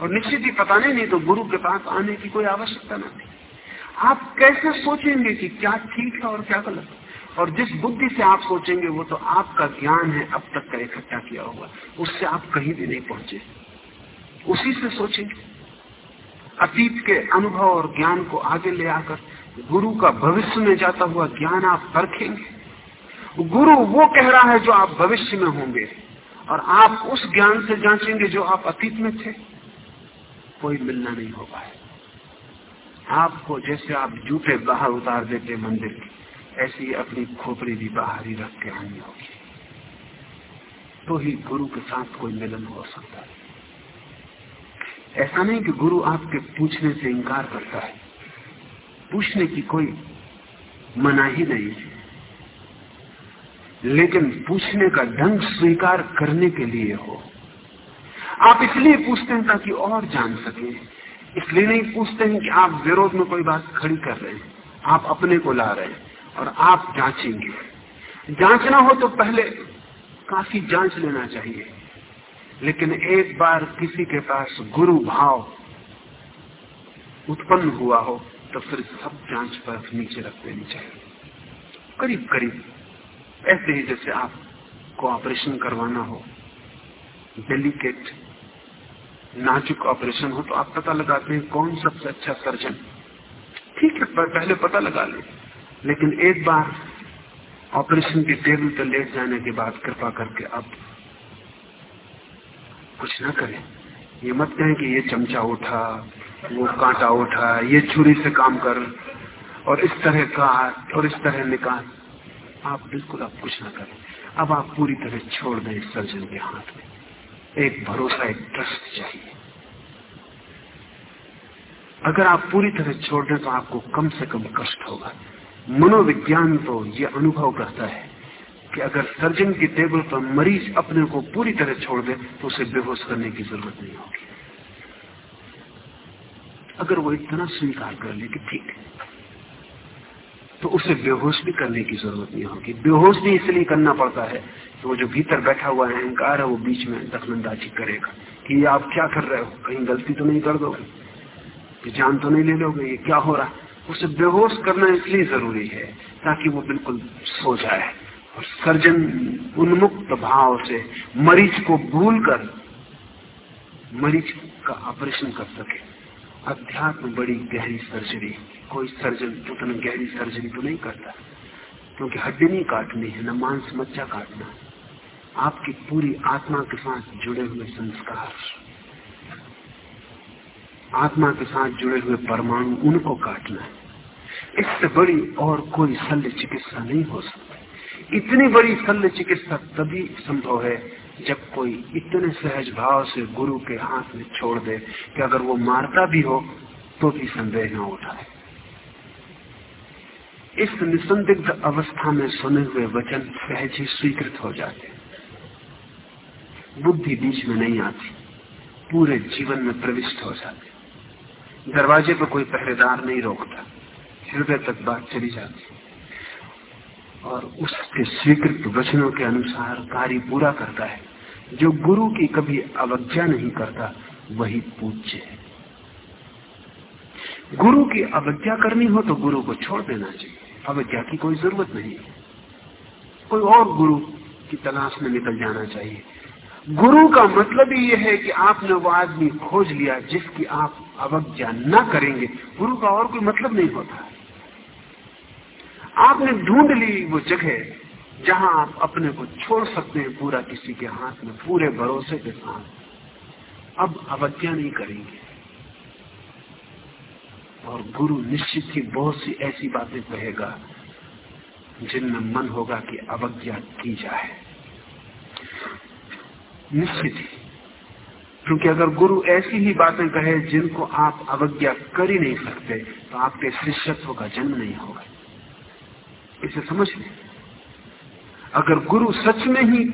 और निश्चित ही पता नहीं नहीं तो गुरु के पास आने की कोई आवश्यकता नहीं आप कैसे सोचेंगे कि क्या ठीक है और क्या गलत? और जिस बुद्धि से आप सोचेंगे, वो तो आपका ज्ञान है, अब तक का इकट्ठा किया हुआ। उससे आप कहीं भी नहीं पहुँचे। उसी से सोचेंगे। अतीत के अनुभव और ज्ञान को आगे ले आकर गुरु का भविष्य में जाता हुआ ज्ञान आप परखेंगे। गुरु वो कह रहा है जो आप भविष्य में होंगे और आप उस ज्ञान से जांचेंगे जो आप अतीत में थे। कोई मिलना नहीं हो पाए आपको जैसे आप जूते बाहर उतार देते मंदिर के, ऐसी अपनी खोपड़ी भी बाहर ही रख के आनी होगी। तो ही गुरु के साथ कोई मिलन हो सकता है। ऐसा नहीं कि गुरु आपके पूछने से इंकार करता है। पूछने की कोई मना ही नहीं है। लेकिन पूछने का ढंग स्वीकार करने के लिए हो। आप इसलिए पूछते हैं ताकि और जान सके। इसलिए नहीं पूछते हैं कि आप विरोध में कोई बात खड़ी कर रहे हैं। आप अपने को ला रहे हैं और आप जांचेंगे। जांचना हो तो पहले काफ़ी जाँच लेना चाहिए। लेकिन एक बार किसी के पास गुरु भाव उत्पन्न हुआ हो तो फिर सब जाँच पर नीचे रख देनी चाहिए। करीब करीब, ऐसे ही जैसे आपको ऑपरेशन करवाना हो डेलिकेट नाजुक ऑपरेशन हो तो आप पता लगाते हैं कौन सबसे अच्छा सर्जन ठीक है, पर पहले पता लगा लें। लेकिन एक बार ऑपरेशन के टेबल पर लेट जाने के बाद कृपा करके अब कुछ ना करें। ये मत कहें कि ये चमचा उठा, वो कांटा उठा, ये छुरी से काम कर, और इस तरह का और इस तरह निकाल। आप बिल्कुल अब कुछ ना करें। अब आप पूरी तरह छोड़ दें सर्जन के हाथ में। एक भरोसा, एक ट्रस्ट चाहिए। अगर आप पूरी तरह छोड़ दें तो आपको कम से कम कष्ट होगा। मनोविज्ञान तो ये अनुभव करता है। कि अगर सर्जन की टेबल पर मरीज़ अपने को पूरी तरह छोड़ दे तो उसे बेहोश करने की ज़रूरत नहीं होगी। अगर वो इतना स्वीकार कर ले कि ठीक है तो उसे बेहोश भी करने की ज़रूरत नहीं होगी। बेहोश भी इसलिए करना पड़ता है कि वो जो भीतर बैठा हुआ है, अहंकार है, वो बीच में दखलंदाजी करेगा कि ये आप क्या कर रहे हो? कहीं गलती तो नहीं कर दोगे? जान तो नहीं ले लोगे? ये क्या हो रहा? उसे बेहोश करना इसलिए ज़रूरी है ताकि वो बिल्कुल सो जाए। सर्जन उन्मुक्त भाव से मरीज़ को भूल कर मरीज़ का ऑपरेशन कर सके। अध्यात्म बड़ी गहरी सर्जरी, कोई सर्जन, उतना गहरी सर्जरी तो नहीं करता। क्योंकि हड्डी नहीं काटनी है, न मांस मज्जा काटना। आपकी पूरी आत्मा के साथ जुड़े हुए संस्कार। आत्मा के साथ जुड़े हुए परमाणु, उनको काटना है। इससे बड़ी और कोई शल्य चिकित्सा नहीं हो सकती। इतनी बड़ी शल्य चिकित्सा तभी संभव है जब कोई इतने सहज भाव से गुरु के हाथ में छोड़ दे कि अगर वो मारता भी हो तो भी संदेह न उठाए। इस निसंदिग्ध अवस्था में सुने हुए वचन सहज ही स्वीकृत हो जाते बुद्धि बीच में नहीं आती, पूरे जीवन में प्रविष्ट हो जाते। दरवाजे पर कोई पहरेदार नहीं रोकता, हृदय तक बात चली जाती। और उसके स्वीकृत वचनों के अनुसार कार्य पूरा करता है। जो गुरु की कभी अवज्ञा नहीं करता, वही पूज्य है। गुरु की अवज्ञा करनी हो तो गुरु को छोड़ देना चाहिए। अवज्ञा की कोई ज़रूरत नहीं। है कोई और गुरु की तलाश में निकल जाना चाहिए। गुरु का मतलब ही यह है कि आपने वो आदमी खोज लिया जिसकी आप अवज्ञा न करेंगे। गुरु का और कोई मतलब नहीं होता। आपने ढूंढ ली वो जगह जहाँ आप अपने को छोड़ सकते हैं पूरा किसी के हाथ में, पूरे भरोसे के साथ। अब अवज्ञा नहीं करेंगे। और गुरु निश्चित ही बहुत सी ऐसी बातें कहेगा, जिनमें मन होगा कि अवज्ञा की जाए। निश्चित ही। क्योंकि अगर गुरु ऐसी ही बातें कहे जिनको आप अवज्ञा कर ही नहीं सकते तो आपके शिष्यत्व का जन्म नहीं होगा। इसे समझ लें। अगर गुरु सच में ही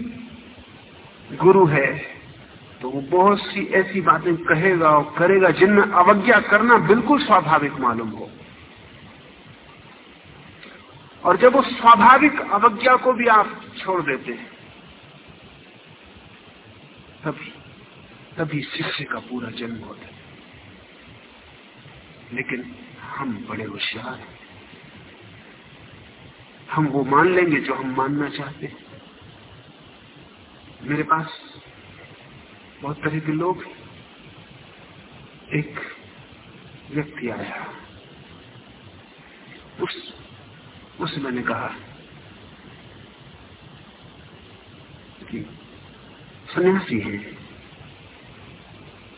गुरु है तो वो बहुत सी ऐसी बातें कहेगा और करेगा जिनमें अवज्ञा करना बिल्कुल स्वाभाविक मालूम हो। और जब उस स्वाभाविक अवज्ञा को भी आप छोड़ देते हैं, तभी तभी शिष्य का पूरा जन्म होता है। लेकिन हम बड़े होशियार हैं। हम वो मान लेंगे जो हम मानना चाहते हैं। मेरे पास बहुत तरह के लोग एक व्यक्ति आया। उस, उसे मैंने कहा कि सन्यासी है,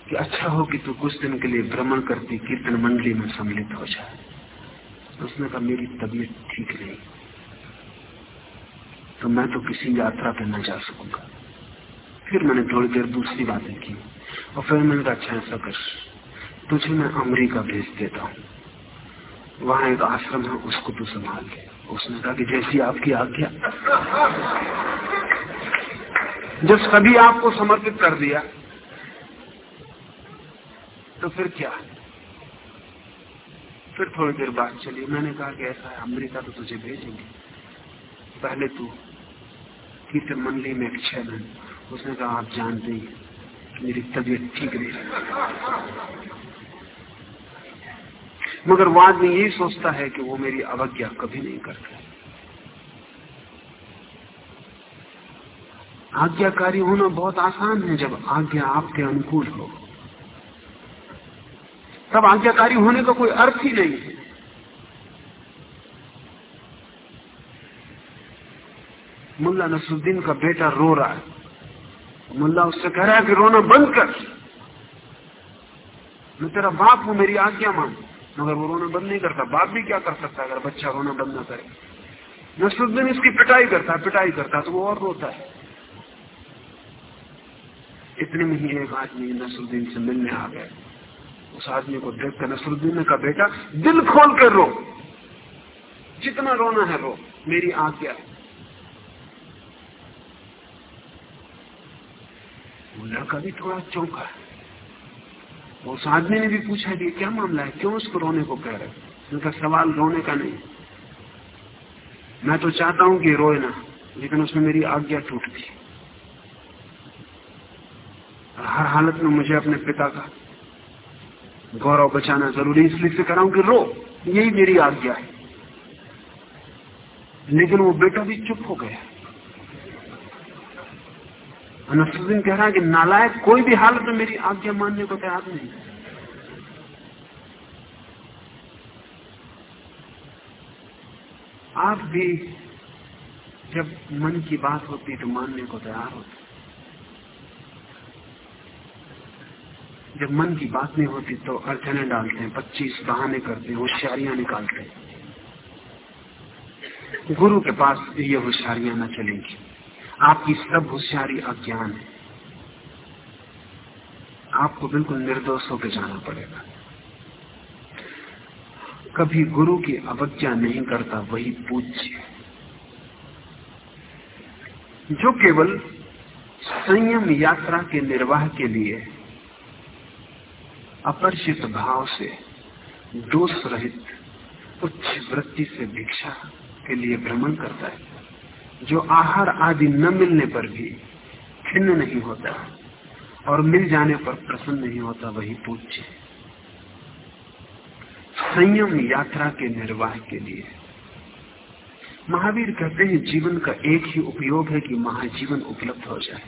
कि अच्छा हो कि तू कुछ दिन के लिए भ्रमण करती, कीर्तन मंडली में सम्मिलित हो जाए उसने कहा, मेरी तबीयत ठीक नहीं। तो मैं तो किसी यात्रा पे न जा सकूँगा। फिर मैंने थोड़ी देर दूसरी बातें की और फिर मैंने कहा अच्छा ऐसा कर। तुझे मैं अमरीका भेज देता हूँ। वहाँ एक आश्रम है, उसको तू संभाल ले। उसने कहा कि जैसी आपकी आज्ञा। जब सभी आपको समर्पित कर दिया तो फिर क्या? फिर थोड़ी देर बाद चली। मैंने कहा कि ऐसा है, अमरीका तो तुझे भेजेंगे। पहले तू कीर्तन मंडली में एक महीने उसने कहा, आप जानते ही, मेरी तबीयत ठीक नहीं मगर वो आदमी यही सोचता है कि वो मेरी अवज्ञा कभी नहीं करता। आज्ञाकारी होना बहुत आसान है, जब आज्ञा आपके अनुकूल हो। तब आज्ञाकारी होने का कोई अर्थ ही नहीं है। मुल्ला नसरुद्दीन का बेटा रो रहा है। मुल्ला उससे कह रहा है कि रोना बंद कर। मैं तेरा बाप हूँ, मेरी आज्ञा मान मगर वो रोना बंद नहीं करता। बाप भी क्या कर सकता अगर बच्चा रोना बंद ना करे? नसरुद्दीन इसकी पिटाई करता है, पिटाई करता तो वो और रोता है। इतने में ही एक आदमी नसरुद्दीन से मिलने आ गए उस आदमी को देखकर नसरुद्दीन ने कहा, बेटा, दिल खोल कर रो। जितना रोना है रो। मेरी आज्ञा है। वो लड़का भी थोड़ा चौंका है। उस आदमी ने भी पूछा कि क्या मामला है? क्यों उसको रोने को कह रहे उनका सवाल रोने का नहीं। मैं तो चाहता हूँ कि रोए ना, लेकिन उसमें मेरी आज्ञा टूट दी हर हालत में मुझे अपने पिता का गौरव बचाना ज़रूरी इसलिए से कराऊं कि रो। यही मेरी आज्ञा है। लेकिन वो बेटा भी चुप हो गया। नसरुद्दीन कह रहा है कि नालायक कोई भी हालत में मेरी आज्ञा मानने को तैयार नहीं। आप भी जब मन की बात होती तो मानने को तैयार होते जब मन की बात नहीं होती तो अड़चने डालते हैं, पच्चीस बहाने करते हैं, होशियारियाँ निकालते हैं। गुरु के पास ये होशियारियाँ न चलेंगी। आपकी सब होशियारी अज्ञान है। आपको बिल्कुल निर्दोष होकर जाना पड़ेगा। कभी गुरु की अवज्ञा नहीं करता, वही पूज्य जो केवल संयम यात्रा के निर्वाह के लिए अपरिचित भाव से, दोष रहित उच्च वृत्ति से भिक्षा के लिए भ्रमण करता है जो आहार आदि न मिलने पर भी खिन्न नहीं होता और मिल जाने पर प्रसन्न नहीं होता, वही पूज्य संयम यात्रा के निर्वाह के लिए। महावीर कहते हैं, जीवन का एक ही उपयोग है कि महाजीवन उपलब्ध हो जाए।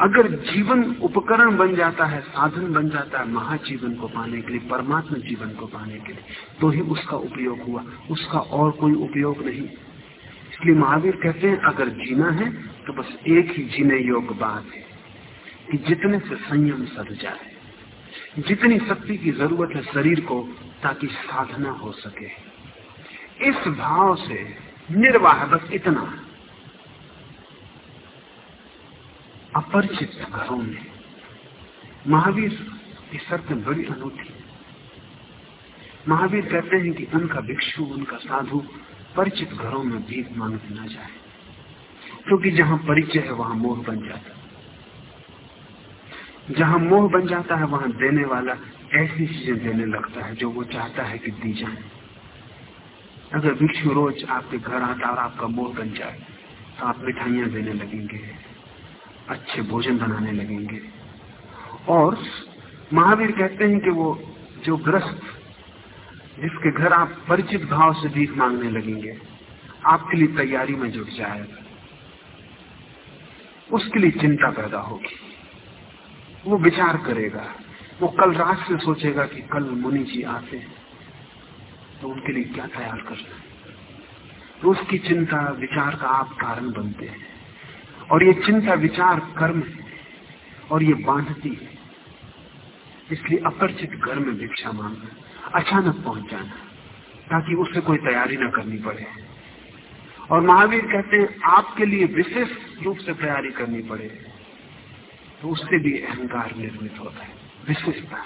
अगर जीवन उपकरण बन जाता है, साधन बन जाता है महाजीवन को पाने के लिए, परमात्मा जीवन को पाने के लिए तो ही उसका उपयोग हुआ। उसका और कोई उपयोग नहीं। इसलिए महावीर कहते हैं, अगर जीना है तो बस एक ही जीने योग्य बात है, कि जितने से संयम सद जाए। जितनी शक्ति की ज़रूरत है शरीर को, ताकि साधना हो सके। इस भाव से निर्वाह बस इतना। अपरिचित घरों में महावीर की शर्त बड़ी अनूठी। महावीर कहते हैं कि उनका भिक्षु, उनका साधु परिचित घरों में भीख मांगने न जाए, क्योंकि जहाँ परिचय है, वहाँ मोह बन जाता जहाँ मोह बन जाता है, वहाँ देने वाला ऐसी चीज़ें देने लगता है जो वो चाहता है कि दी जाए। अगर भिक्षु रोज आपके घर आता और आपका मोह बन जाए तो आप मिठाइयाँ देने लगेंगे। अच्छे भोजन बनाने लगेंगे। और महावीर कहते हैं कि वो जो ग्रस्त, जिसके घर आप परिचित भाव से भीख मांगने लगेंगे, आपके लिए तैयारी में जुट जाएगा। उसके लिए चिंता पैदा होगी। वो विचार करेगा। वो कल रात से सोचेगा कि कल मुनि जी आते हैं तो उनके लिए क्या तैयार करना है? तो उसकी चिंता, विचार का आप कारण बनते हैं। और ये चिंता, विचार, कर्म है और ये बांधती है। इसलिए अपरिचित घर में भिक्षा मांगना, अचानक पहुँच जाना, ताकि उससे कोई तैयारी ना करनी पड़े। और महावीर कहते हैं, आपके लिए विशेष रूप से तैयारी करनी पड़े। तो उससे भी अहंकार निर्मित होता है, विशेषता।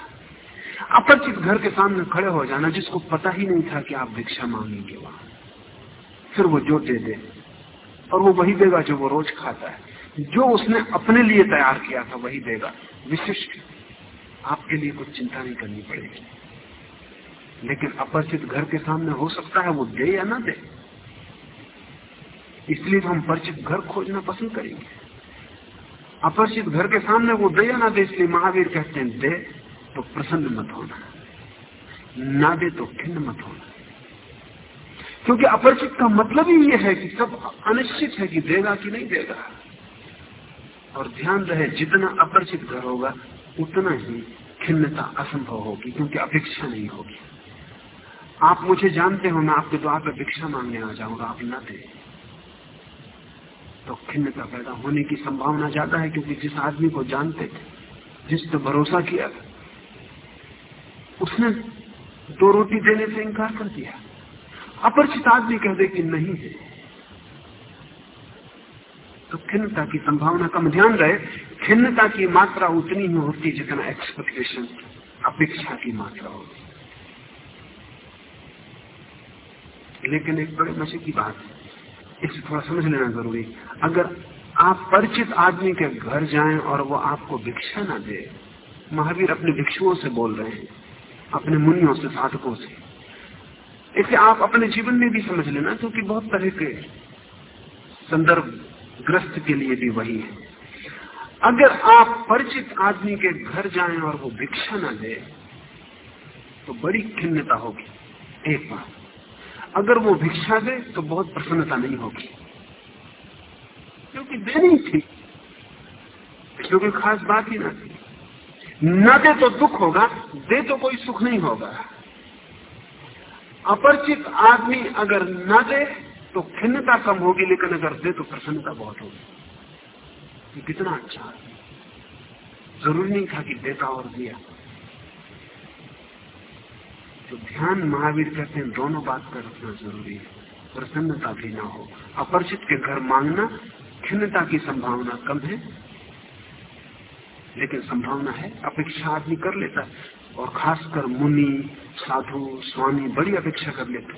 अपरिचित घर के सामने खड़े हो जाना, जिसको पता ही नहीं था कि आप भिक्षा मांगेंगे वहाँ। फिर वो जो दे दे और वो वही देगा जो वो रोज खाता है। जो उसने अपने लिए तैयार किया था, वही देगा। विशिष्ट। आपके लिए कुछ चिंता नहीं करनी पड़ेगी। लेकिन अपरिचित घर के सामने हो सकता है वो दे या ना दे। इसलिए तो हम परिचित घर खोजना पसंद करेंगे। अपरिचित घर के सामने वो दे या ना दे, इसलिए महावीर कहते हैं, दे तो प्रसन्न मत होना। ना दे तो खिन्न मत होना। क्योंकि अपरिचित का मतलब ही ये है कि सब अनिश्चित है कि देगा कि नहीं देगा। और ध्यान रहे, जितना अपरिचित घर होगा, उतना ही खिन्नता असंभव होगी, क्योंकि अपेक्षा नहीं होगी। आप मुझे जानते हो, मैं आपके द्वार पर भिक्षा मांगने आ जाऊँगा, आप ना दे। तो खिन्नता पैदा होने की संभावना ज़्यादा है, क्योंकि जिस आदमी को जानते थे, जिस पर भरोसा किया उसने दो रोटी देने से इनकार कर दिया। अपरिचित आदमी कह दे कि नहीं है। तो खिन्नता की संभावना कम ध्यान रहे, खिन्नता की मात्रा उतनी ही होती जितना एक्सपेक्टेशन अपेक्षा की मात्रा होती। लेकिन एक बड़े मज़े की बात है, इसे थोड़ा समझ लेना ज़रूरी अगर आप परिचित आदमी के घर जाएँ और वो आपको भिक्षा ना दे, महावीर अपने भिक्षुओं से बोल रहे हैं, अपने मुनियों से, साधकों से इसे आप अपने जीवन में भी समझ लेना, क्योंकि बहुत तरह के संदर्भ ग्रस्त के लिए भी वही है। अगर आप परिचित आदमी के घर जाएँ और वो भिक्षा ना दे तो बड़ी खिन्नता होगी, एक बात। अगर वो भिक्षा दे तो बहुत प्रसन्नता नहीं होगी। क्योंकि देनी थी। क्योंकि खास बात ही ना थी। न दे तो दुख होगा, दे तो कोई सुख नहीं होगा। अपरिचित आदमी अगर न दे तो खिन्नता कम होगी, लेकिन अगर दे तो प्रसन्नता बहुत होगी। कितना अच्छा आदमी ज़रूरी नहीं था कि देता और दिया। तो ध्यान महावीर कहते हैं, दोनों बात का रखना ज़रूरी है। प्रसन्नता भी ना हो। अपरिचित के घर मांगना, खिन्नता की संभावना कम है। लेकिन संभावना है, अपेक्षा आदमी कर लेता और खासकर मुनि साधु, स्वामी बड़ी अपेक्षा कर लेते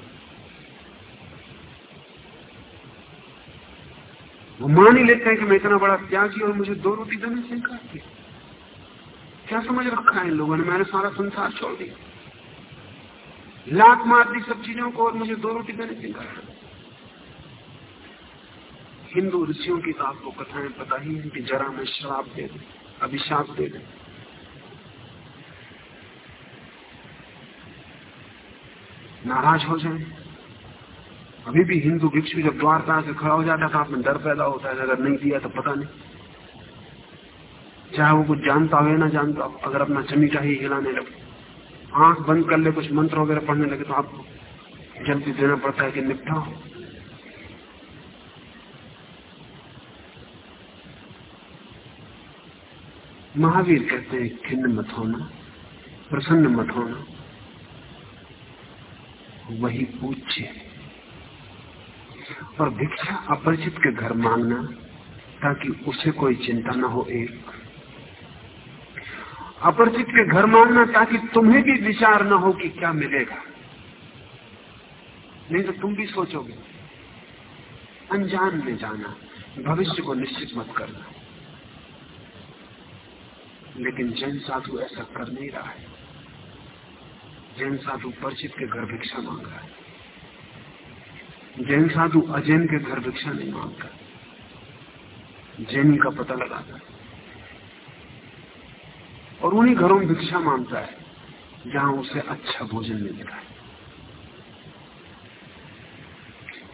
वो मान ही लेते हैं कि मैं इतना बड़ा त्यागी और मुझे दो रोटी देने से इनकार किया। क्या समझ रखा है लोगों ने? मैंने सारा संसार छोड़ दिया। लात मार दी सब चीज़ों को और मुझे दो रोटी देने से इनकार हिंदू ऋषियों की तो आपको कथाएँ पता ही है कि जरा में शराब दे दे, अभिशाप दे दे। नाराज़ हो जाए। अभी भी हिंदू भिक्षु जब द्वार पर आके खड़ा हो जाता है था आपने डर पैदा होता है। अगर नहीं दिया तो पता नहीं। चाहे वो कुछ जानता हो या ना जानता अगर अपना चमीटा ही हिलाने लगे। आँख बंद कर ले, कुछ मंत्र वगैरह पढ़ने लगे तो आपको जल्दी देना पड़ता है कि निपटा हो महावीर कहते हैं, खिन्न मत होना, प्रसन्न मत होना। वही पूज्य और भिक्षा अपरिचित के घर मांगना, ताकि उसे कोई चिंता न हो एक। अपरिचित के घर मांगना, ताकि तुम्हें भी विचार न हो कि क्या मिलेगा। नहीं तो तुम भी सोचोगे, अनजान में जाना, भविष्य को निश्चित मत करना। लेकिन जैन साधु ऐसा कर नहीं रहा है। जैन साधु परिचित के घर भिक्षा मांग रहा है। जैन साधु अजैन के घर भिक्षा नहीं माँगता जैनी का पता लगाता है। और उन्हीं घरों में भिक्षा माँगता है, जहाँ उसे अच्छा भोजन मिलता है।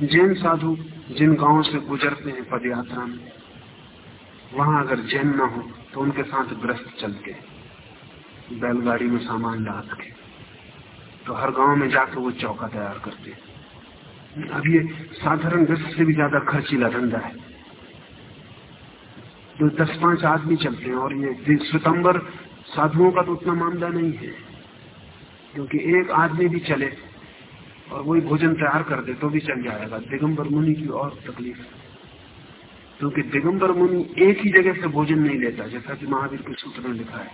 जैन साधु जिन गाँवों से गुजरते हैं पदयात्रा में, वहाँ अगर जैन ना हो तो उनके साथ ग्रस्त चलते हैं। बैलगाड़ी में सामान लाद के तो हर गाँव में जाकर वो चौका तैयार करते अब ये साधारण ग्रस्त से भी ज़्यादा खर्चीला धंधा है। तो दस पाँच आदमी चलते हैं और ये सितंबर, साधुओं का तो उतना मामला नहीं है, क्योंकि एक आदमी भी चले और वही भोजन तैयार कर दे तो भी चल जाएगा। दिगंबर मुनि की और तकलीफ़। है क्योंकि दिगंबर मुनि एक ही जगह से भोजन नहीं लेता, जैसा कि महावीर के सूत्र में लिखा है।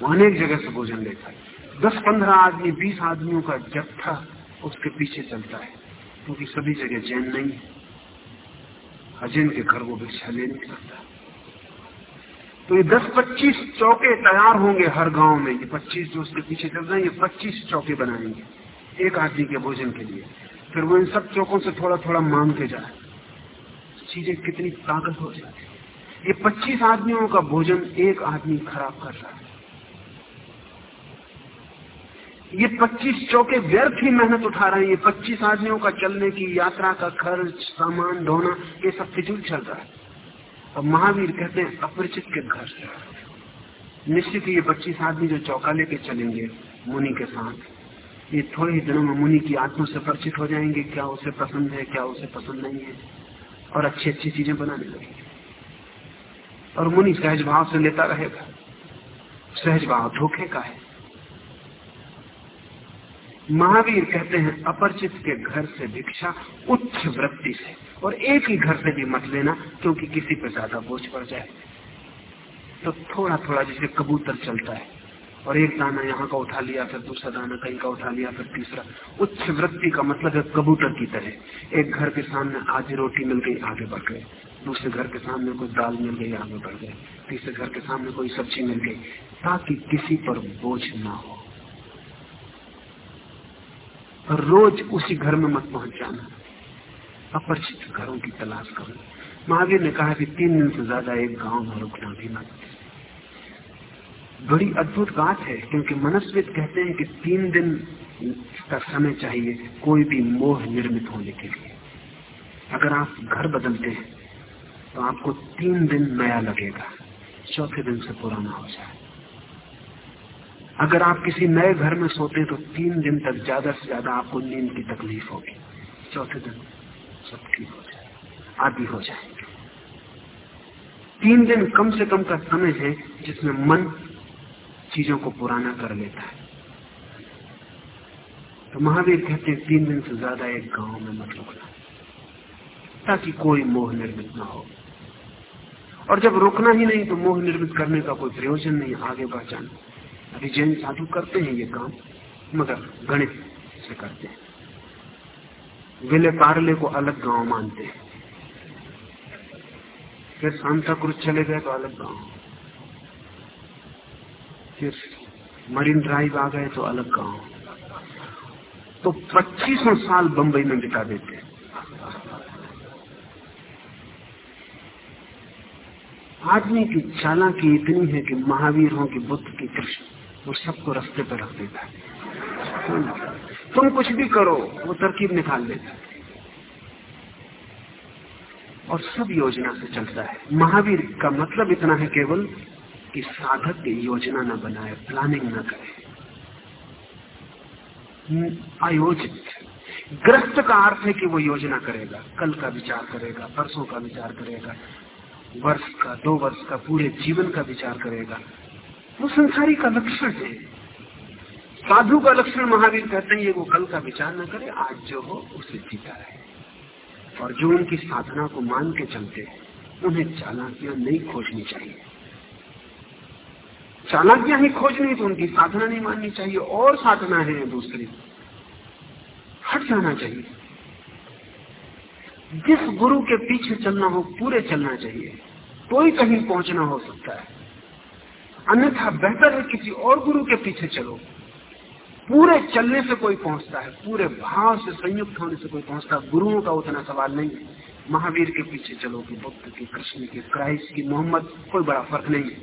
वो अनेक जगह से भोजन लेता है। दस पंद्रह आदमी, बीस आदमियों का जत्था उसके पीछे चलता है। क्योंकि सभी जगह जैन नहीं है। अजैन के घर वो भिक्षा ले नहीं सकता। तो ये दस पच्चीस चौके तैयार होंगे हर गाँव में। ये पच्चीस जो उसके पीछे चल रहे हैं, ये पच्चीस चौके बनाएँगे। एक आदमी के भोजन के लिए। फिर वो इन सब चौकों से थोड़ा थोड़ा मांग के जाए। चीज़ें कितनी ताकत हो जाती है। ये 25 आदमियों का भोजन एक आदमी खराब कर रहा है। ये 25 चौके व्यर्थ ही मेहनत उठा रहे हैं। ये 25 आदमियों का चलने की यात्रा का खर्च, सामान, ढोना, ये सब फिजूल चल रहा है। और महावीर कहते हैं, अपरिचित के घर निश्चित ही ये 25 आदमी जो चौका लेके चलेंगे मुनि के साथ, ये थोड़े ही दिनों में मुनि की आत्मा से परिचित हो जाएँगे। क्या उसे पसंद है, क्या उसे पसंद नहीं है। और अच्छी अच्छी चीज़ें बनाने लगेंगे। और मुनि सहज भाव से लेता रहेगा। सहज भाव धोखे का है। महावीर कहते हैं, अपरिचित के घर से भिक्षा उच्च वृत्ति से। और एक ही घर से भी मत लेना, क्योंकि किसी पर ज़्यादा बोझ पड़ जाए। तो थोड़ा थोड़ा जैसे कबूतर चलता है, और एक दाना यहाँ का उठा लिया, फिर दूसरा दाना कहीं का उठा लिया, फिर तीसरा। उच्च वृत्ति का मतलब है कबूतर की तरह। एक घर के सामने आज रोटी मिल गई, आगे बढ़ गए। दूसरे घर के सामने कोई दाल मिल गई, आगे बढ़ गए। तीसरे घर के सामने कोई सब्ज़ी मिल गई, ताकि किसी पर बोझ ना हो। रोज उसी घर में मत पहुँच जाना। अपरिचित घरों की तलाश करो। महावीर ने कहा कि तीन दिन से ज़्यादा एक गाँव में रुकना भी मत। बड़ी अद्भुत बात है, क्योंकि मनस्वित कहते हैं कि तीन दिन का समय चाहिए कोई भी मोह निर्मित होने के लिए। अगर आप घर बदलते हैं तो आपको तीन दिन नया लगेगा। चौथे दिन से पुराना हो जाए। अगर आप किसी नए घर में सोते हैं तो तीन दिन तक ज़्यादा से ज़्यादा आपको नींद की तकलीफ़ होगी। चौथे दिन सब ठीक हो जाए आदि हो जाएँगे। तीन दिन कम से कम का समय है जिसमें मन चीज़ों को पुराना कर लेता है। तो महावीर कहते हैं, तीन दिन से ज़्यादा एक गाँव में मत रुकना, ताकि कोई मोह निर्मित ना हो। और जब रुकना ही नहीं तो मोह निर्मित करने का कोई प्रयोजन नहीं, आगे बढ़ जाना। जैन साधु करते हैं ये काम, मगर गणित से करते हैं। विले पार्ले को अलग गाँव मानते हैं। फिर सांता क्रुज चले गए तो अलग गाँव। फिर मरीन ड्राइव आ गए तो अलग गाँव। तो पच्चीसों साल बंबई में बिता देते आदमी की चालाकी इतनी है कि महावीर हो कि बुद्ध की कृष्ण। वो सबको रास्ते पर रख देता है। तुम कुछ भी करो, वो तरकीब निकाल देता है। और सब योजना से चलता है। महावीर का मतलब इतना है केवल कि साधक की योजना न बनाए प्लानिंग न करे। आयोजित। ग्रस्त का अर्थ है कि वो योजना करेगा, कल का विचार करेगा, परसों का विचार करेगा, वर्ष का, दो वर्ष का, पूरे जीवन का विचार करेगा। वो संसारी का लक्षण है। साधु का लक्षण महावीर कहते हैं, ये वो कल का विचार न करे, आज जो हो, उसे जीता है और जो उनकी साधना को मान के चलते हैं, उन्हें चालाकियाँ नहीं खोजनी चाहिए। चालाकियाँ ही खोजनी तो उनकी साधना नहीं माननी चाहिए, और साधना है दूसरी। हट जाना चाहिए। जिस गुरु के पीछे चलना हो, पूरे चलना चाहिए। कोई कहीं पहुँचना हो सकता है। अन्यथा बेहतर है किसी और गुरु के पीछे चलो। पूरे चलने से कोई पहुँचता है, पूरे भाव से संयुक्त होने से कोई पहुँचता है, गुरुओं का उतना सवाल नहीं है। महावीर के पीछे चलो, कि बुद्ध की कृष्ण, की क्राइस्ट, की मोहम्मद, कोई बड़ा फ़र्क नहीं है।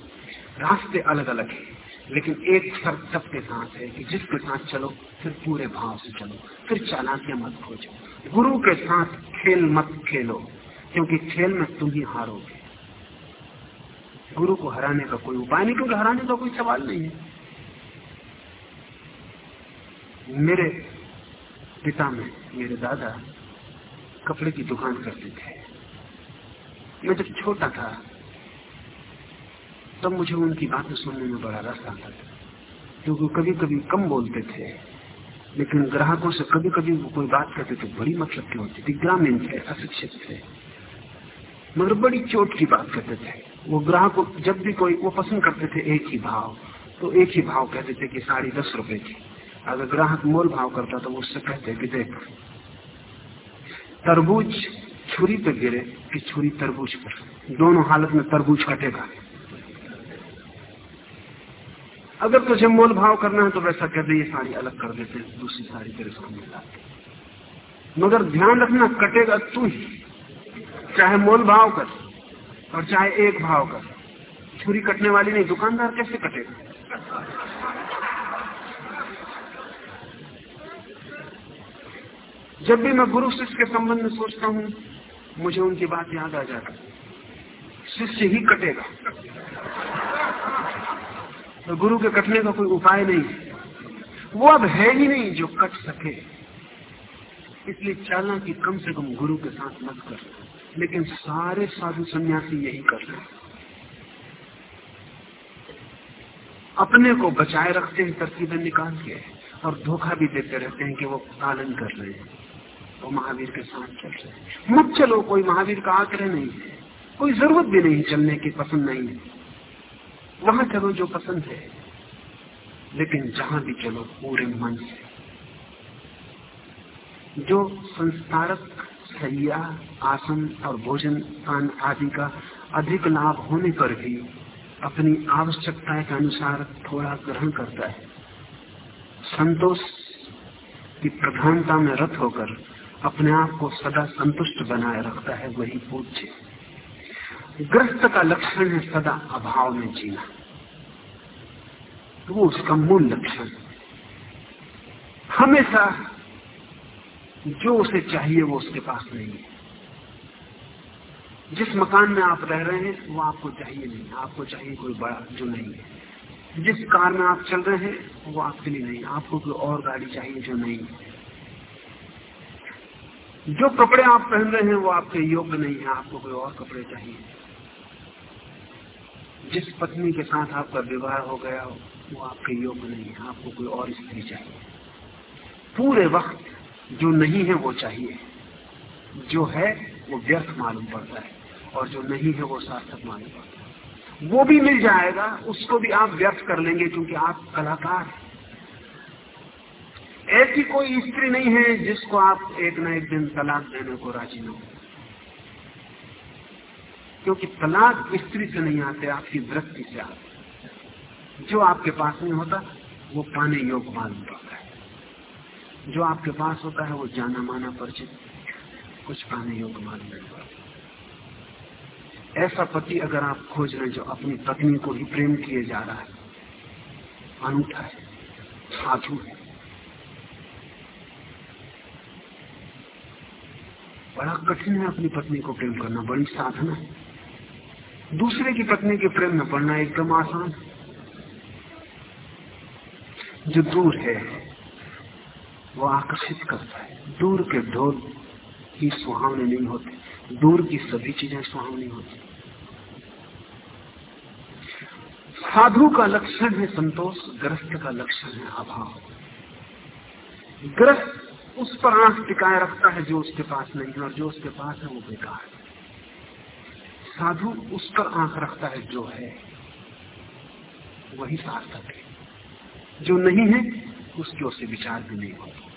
रास्ते अलग अलग है, लेकिन एक फ़र्क सबके साथ है कि जिसके साथ चलो, फिर पूरे भाव से चलो, फिर चालाकियाँ मत खोजो। गुरु के साथ खेल मत खेलो, क्योंकि खेल में तुम ही हारोगे गुरु को हराने का कोई उपाय नहीं, क्योंकि हराने का कोई सवाल नहीं है। मेरे पिता में, मेरे दादा कपड़े की दुकान करते थे। मैं जब छोटा था, तब मुझे उनकी बातें सुनने में बड़ा रस आता था। क्योंकि कभी कभी कम बोलते थे, लेकिन ग्राहकों से कभी कभी वो कोई बात करते थे बड़ी मतलब की होती थी। ग्रामीण थे, अशिक्षित थे, मगर बड़ी चोट की बात करते थे। वो ग्राहक को जब भी कोई, वो पसंद करते थे एक ही भाव। तो एक ही भाव कहते थे कि साड़ी दस रुपए की। अगर ग्राहक मोल भाव करता तो उससे कहते कि देख, तरबूज छुरी पे गिरे कि छुरी तरबूज पर। दोनों हालत में तरबूज कटेगा अगर तुझे मोल भाव करना है तो वैसा कह दे, ये साड़ी अलग कर देते, दूसरी साड़ी तेरे सामने लाते मगर ध्यान रखना, कटेगा तू ही। चाहे मोल भाव कर। और चाहे एक भाव कर। छुरी कटने वाली नहीं, दुकानदार कैसे कटेगा जब भी मैं गुरु शिष्य के संबंध में सोचता हूँ, मुझे उनकी बात याद आ जाती शिष्य ही कटेगा। तो गुरु के कटने का कोई उपाय नहीं वो अब है ही नहीं जो कट सके। इसलिए चालना की कम से कम गुरु के साथ मत कर। लेकिन सारे साधु सन्यासी यही कर रहे हैं। अपने को बचाए रखते हैं, तरकीबें निकाल के और धोखा भी देते रहते हैं कि वो पालन कर रहे हैं। वो महावीर के साथ चल रहे हैं। मत चलो, कोई महावीर का आग्रह नहीं है। कोई ज़रूरत भी नहीं चलने की, पसंद नहीं है। वहाँ चलो जो पसंद है। लेकिन जहाँ भी चलो, पूरे मन से। जो संस्कारक सैया आसन और भोजन पान आदि का अधिक लाभ होने पर भी अपनी आवश्यकता के अनुसार थोड़ा ग्रहण करता है। संतोष की प्रधानता में रत होकर अपने आप को सदा संतुष्ट बनाए रखता है, वही पूज्य। ग्रस्त का लक्षण है सदा अभाव में जीना। वो उसका मूल लक्षण। हमेशा जो उसे चाहिए वो उसके पास नहीं है। जिस मकान में आप रह रहे हैं, वो आपको चाहिए नहीं। आपको चाहिए कोई बड़ा जो नहीं है। जिस कार में आप चल रहे हैं, वो आपके लिए नहीं। आपको कोई और गाड़ी चाहिए जो नहीं है। जो कपड़े आप पहन रहे हैं, वो आपके योग्य नहीं है। आपको कोई और कपड़े चाहिए। जिस पत्नी के साथ आपका विवाह हो गया हो, वो आपके योग्य नहीं है। आपको कोई और स्त्री चाहिए। पूरे वक्त जो नहीं है वो चाहिए। जो है, वो व्यर्थ मालूम पड़ता है, और जो नहीं है, वो सार्थक मालूम पड़ता है। वो भी मिल जाएगा, उसको भी आप व्यर्थ कर लेंगे, क्योंकि आप कलाकार हैं। ऐसी कोई स्त्री नहीं है, जिसको आप एक न एक दिन तलाक देने को राज़ी न हो। क्योंकि तलाक स्त्री से नहीं आते, आपकी वृत्ति से आते। जो आपके पास नहीं होता, वो पाने योग्य मालूम पड़ता जो आपके पास होता है, वो जाना माना परिचित। कुछ पाने योग्य मालूम नहीं। ऐसा पति अगर आप खोज रहे जो अपनी पत्नी को ही प्रेम किए जा रहा है, अनूठा है, साधु है, बड़ा कठिन है अपनी पत्नी को प्रेम करना, बड़ी साधना है। दूसरे की पत्नी के प्रेम में पड़ना एकदम आसान जो दूर है वो आकर्षित करता है। दूर के ढोल ही सुहावने नहीं होते। दूर की सभी चीज़ें सुहावनी होती। साधु का लक्षण है संतोष, ग्रस्त का लक्षण है अभाव। ग्रस्त उस पर आँख टिकाए रखता है जो उसके पास नहीं है, और जो उसके पास है वो बेकार साधु उस पर आँख रखता है जो है, वही सार्थक है। जो नहीं है उसकी ओर से विचार भी नहीं होता।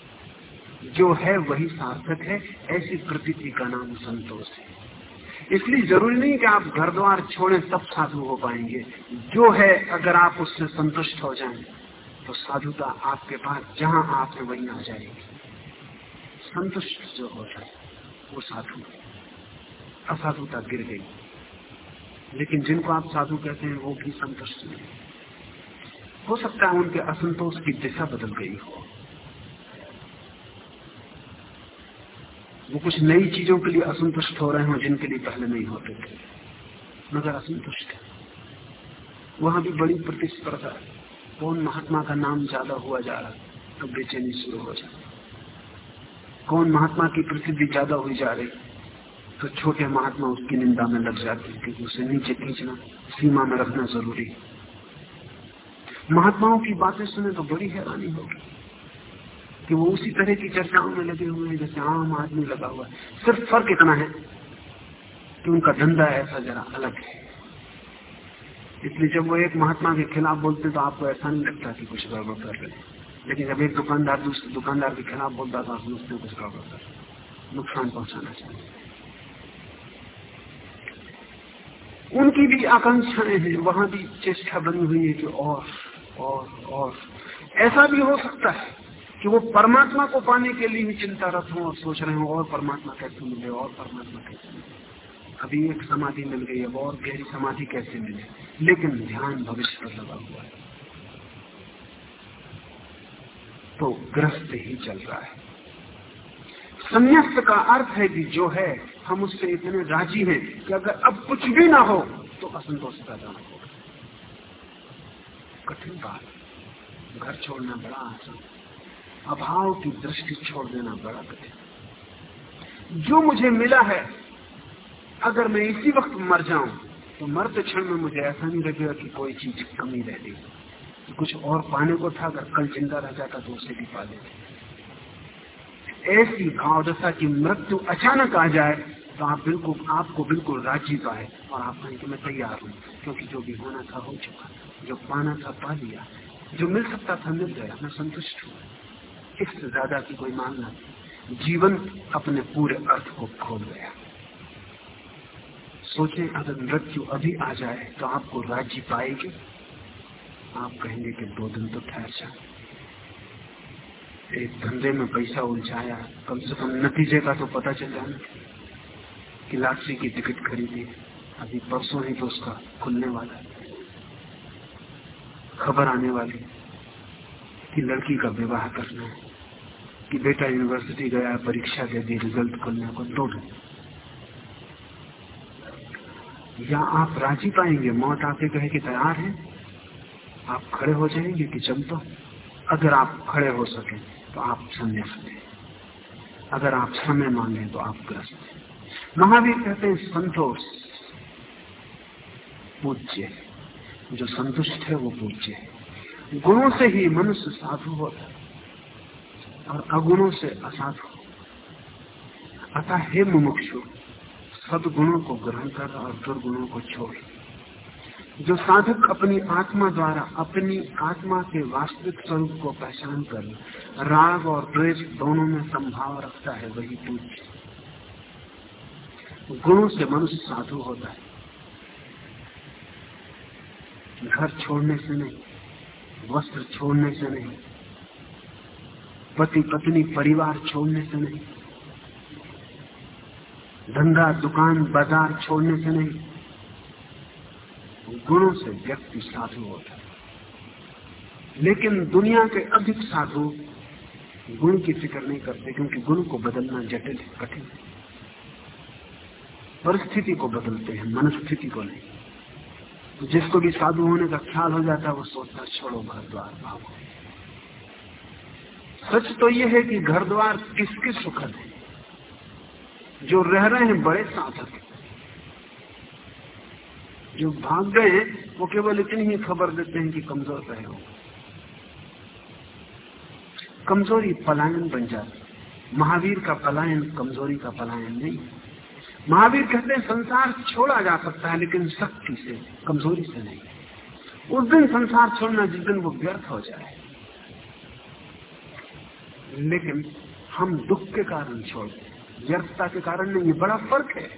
जो है वही सार्थक है, ऐसी प्रकृति का नाम संतोष है। इसलिए ज़रूरी नहीं कि आप घर द्वार छोड़े, तब साधु हो पाएँगे। जो है, अगर आप उससे संतुष्ट हो जाएँ तो साधुता आपके पास जहाँ आप है, वहीं आ जाएगी। संतुष्ट जो हो जाए, वो साधु असाधुता गिर गई। लेकिन जिनको आप साधु कहते हैं, वो भी संतुष्ट नहीं। हो सकता है उनके असंतोष की दिशा बदल गई हो। वो कुछ नई चीज़ों के लिए असंतुष्ट हो रहे हो, जिनके लिए पहले नहीं होते थे। मगर असंतुष्ट है। वहाँ भी बड़ी प्रतिस्पर्धा। है कौन महात्मा का नाम ज़्यादा हुआ जा रहा तो बेचैनी शुरू हो जाए कौन महात्मा की प्रसिद्धि ज़्यादा हुई जा रही तो छोटे महात्मा उसकी निंदा में लग जाते हैं क्योंकि उसे नीचे खींचना, सीमा में रखना ज़रूरी है। महात्माओं की बातें सुने तो बड़ी हैरानी होगी कि वो उसी तरह की चर्चाओं में लगे हुए हैं जैसे आम आदमी लगा हुआ है। सिर्फ़ फ़र्क इतना है कि उनका धंधा ऐसा जरा अलग है। इसलिए जब वो एक महात्मा के खिलाफ बोलते तो आपको ऐसा नहीं लगता कि कुछ गड़बड़ कर रहे लेकिन जब एक दुकानदार दूसरे दुकानदार के खिलाफ बोलता था सोचते कुछ गड़बड़ कर नुकसान पहुंचाना चाहिए उनकी भी आकांक्षाएँ हैं, वहाँ भी चेष्टा बनी हुई है कि और और और। ऐसा भी हो सकता है कि वो परमात्मा को पाने के लिए ही चिंता चिंतारत हो और सोच रहे हो, और परमात्मा कैसे मिले, और परमात्मा कैसे मिले। अभी एक समाधि मिल गई अब और गहरी समाधि कैसे मिले? लेकिन ध्यान भविष्य पर लगा हुआ है। तो ग्रस्त ही चल रहा है। संन्यास्त का अर्थ है कि जो है, हम उससे इतने राज़ी हैं कि अगर अब कुछ भी ना हो तो असंतोष पैदा होगा। कठिन बात। घर छोड़ना बड़ा आसान अभाव की दृष्टि छोड़ देना बड़ा कठिन जो मुझे मिला है, अगर मैं इसी वक्त मर जाऊँ तो मरते क्षण में मुझे ऐसा नहीं लगेगा कि कोई चीज़ कमी रह गई। तो कुछ और पाने को था, अगर कल ज़िंदा रह जाता तो उसे भी पा लेते। ऐसी भाव दशा की मृत्यु अचानक आ जाए तो आप बिल्कुल, आपको बिल्कुल राज़ी पाए और आप कहें कि मैं तैयार हूँ, क्योंकि जो भी होना था हो चुका जो पाना था पा लिया जो मिल सकता था मिल गया, मैं संतुष्ट हूँ इससे ज़्यादा की कोई मांग नहीं जीवन अपने पूरे अर्थ को खोल गया। सोचें, अगर मृत्यु अभी आ जाए तो आपको राज्य पाएगी। आप कहेंगे कि दो दिन तो ठहर जाए एक धंधे में पैसा उलझाया, कम से कम नतीजे का तो पता चल कि लॉटरी की टिकट खरीदी, अभी परसों ही तो उसका खुलने वाला खबर आने वाली कि लड़की का विवाह करना है, कि बेटा यूनिवर्सिटी गया, परीक्षा दे दी रिज़ल्ट खुलने को दो। या आप राज़ी पाएँगे, मौत आके कहे कि तैयार है, आप खड़े हो जाएँगे कि तो अगर आप खड़े हो सके तो आप संन्यास दें अगर आप समय मांगे तो आप ग्रस्त महावीर कहते हैं, संतोष, पूज्य। जो संतुष्ट है वो पूज्य है। गुणों से ही मनुष्य साधु होता है और अगुणों से असाधु अतः हे मुमुक्षु, सदगुणों को ग्रहण कर और दुर्गुणों को छोड़। जो साधक अपनी आत्मा द्वारा अपनी आत्मा के वास्तविक स्वरूप को पहचान कर राग और द्वेष दोनों में संभाव रखता है, वही पूज्य गुणों से मनुष्य साधु होता है। घर छोड़ने से नहीं, वस्त्र छोड़ने से नहीं, पति पत्नी परिवार छोड़ने से नहीं, धंधा दुकान बाज़ार छोड़ने से नहीं, गुणों से व्यक्ति साधु होता है। लेकिन दुनिया के अधिक साधु गुण की फ़िक्र नहीं करते क्योंकि गुण को बदलना जटिल है, कठिन परिस्थिति को बदलते हैं, मनस्थिति को नहीं। तो जिसको भी साधु होने का ख्याल हो जाता है, वो सोचता छोड़ो घर द्वार भागो सच तो ये है कि घर द्वार किसके सुखद है? जो रह रहे हैं, बड़े साधक जो भाग गए हैं, वो केवल इतनी ही खबर देते हैं कि कमज़ोर रहे हो कमज़ोरी पलायन बन जाती महावीर का पलायन, कमज़ोरी का पलायन नहीं। महावीर कहते हैं संसार छोड़ा जा सकता है लेकिन शक्ति से कमज़ोरी से नहीं। उस दिन संसार छोड़ना जिस दिन वो व्यर्थ हो जाए। लेकिन हम दुख के कारण छोड़ते व्यर्थता के कारण नहीं ये बड़ा फ़र्क है।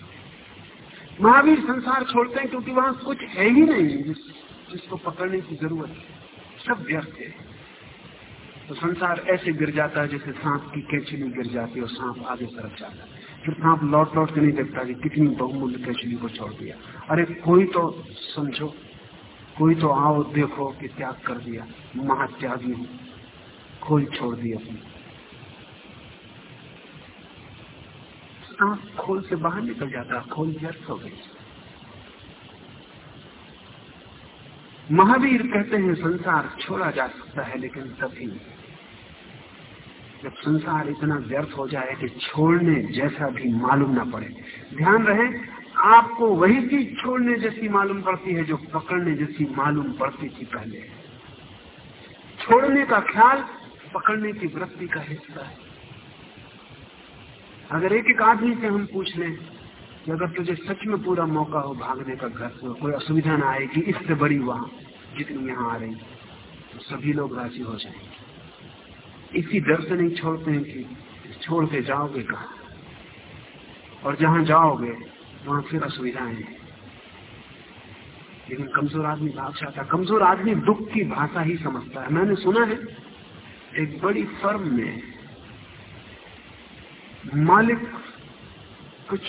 महावीर संसार छोड़ते हैं क्योंकि वहाँ कुछ है ही नहीं जिस, जिसको पकड़ने की ज़रूरत है। सब व्यर्थ है। तो संसार ऐसे गिर जाता है जैसे सांप की कैचली गिर जाती है और सांप आगे तरफ़ जाता है। फिर सांप लौट लौट के नहीं देखता कि कितनी बहुमूल्य कैचली को छोड़ दिया। अरे कोई तो समझो, कोई तो आओ देखो कि त्याग कर दिया, महात्यागी हूँ खोल छोड़ दी अपनी। सांप खोल से बाहर निकल जाता खोल व्यर्थ हो गई। महावीर कहते हैं, संसार छोड़ा जा सकता है, लेकिन तभी। जब संसार इतना व्यर्थ हो जाए कि छोड़ने जैसा भी मालूम ना पड़े। ध्यान रहे, आपको वही चीज़ छोड़ने जैसी मालूम पड़ती है जो पकड़ने जैसी मालूम पड़ती थी पहले। छोड़ने का ख्याल पकड़ने की वृत्ति का हिस्सा है। अगर एक एक आदमी से हम पूछ लें कि अगर तुझे सच में पूरा मौका हो भागने का घर से कोई असुविधा ना आएगी इससे बड़ी वहाँ जितनी यहाँ आ रही तो सभी लोग राज़ी हो जाएँगे। इसी डर से नहीं छोड़ते हैं कि छोड़ के जाओगे कहा? और जहाँ जाओगे, वहाँ फिर असुविधाएँ हैं। लेकिन कमज़ोर आदमी भाग जाता कमज़ोर आदमी दुख की भाषा ही समझता है। मैंने सुना है, एक बड़ी फर्म में मालिक कुछ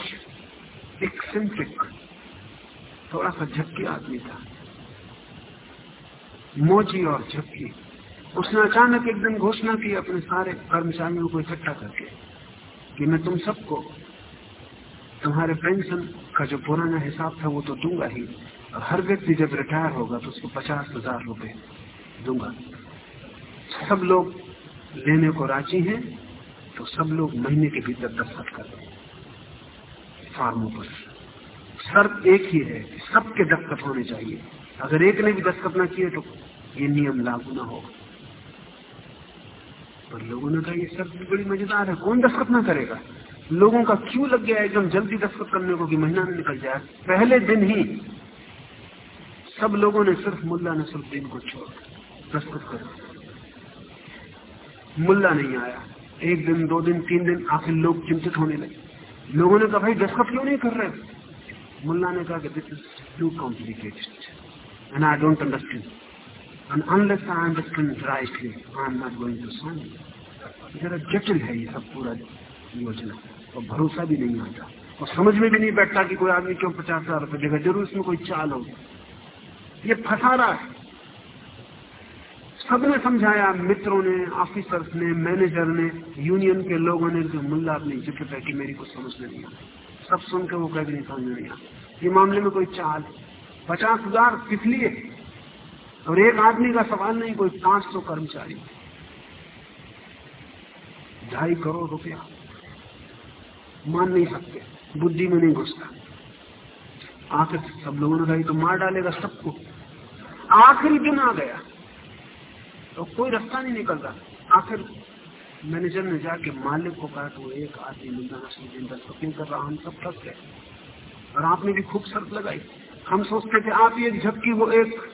एक्सेंट्रिक थोड़ा सा झक्की आदमी था। मोजी और झक्की उसने अचानक एक दिन घोषणा की, अपने सारे कर्मचारियों को इकट्ठा करके, कि मैं तुम सबको, तुम्हारे पेंशन का जो पुराना हिसाब था वो तो दूँगा ही, और हर व्यक्ति जब रिटायर होगा तो उसको पचास हज़ार रुपए दूँगा। सब लोग लेने को राज़ी हैं तो सब लोग महीने के भीतर दस्तखत कर दें फार्मों पर। शर्त एक ही है सबके दस्तखत होने चाहिए। अगर एक ने भी दस्तखत ना किए तो ये नियम लागू ना हो पर लोगों ने कहा, ये शर्त बड़ी मज़ेदार है, कौन दस्तखत ना करेगा? लोगों का क्यों लग गया एकदम जल्दी दस्तखत करने को कि महीना में निकल जाए? पहले दिन ही सब लोगों ने सिर्फ़ मुल्ला नसरुद्दीन को छोड़ दस्तखत कर मुल्ला नहीं आया। एक दिन, दो दिन, तीन दिन आखिर लोग चिंतित होने लगे। लोगों ने कहा, भाई दस्तखत क्यों नहीं कर रहे? मुल्ला ने कहा कि this is too complicated and I don't understand unless I understand rightly I am not going to sign जरा जटिल है ये सब पूरा योजना। और भरोसा भी नहीं आता। और समझ में भी नहीं बैठता कि कोई आदमी क्यों पचास हज़ार रुपए देगा। ज़रूर इसमें कोई चाल होगी। ये फंसा रहा है। सबने समझाया, मित्रों ने ऑफिसर्स ने मैनेजर ने यूनियन के लोगों ने, जो मुल्ला अपनी ज़िक्र है कि मेरी कुछ समझ में नहीं आता। सब सुन के वो कह नहीं समझ में नहीं आता। ये मामले में कोई चाल पचास हज़ार किस लिए? और एक आदमी का सवाल नहीं, कोई पाँच सौ कर्मचारी। ढाई करोड़ रुपया। मान नहीं सकते। बुद्धि में नहीं घुसता। आखिर सब लोगों ने कहा तो मार डालेगा सबको। आखिरी दिन आ गया? तो कोई रास्ता नहीं निकल रहा आखिर मैनेजर ने जाके मालिक को कहा तो एक आदमी मिलना दिन दस क्यों कर रहा, हम सब फंस गए। और आपने भी खूब शर्त लगाई। हम सोचते थे, आप एक झपकी, वो एक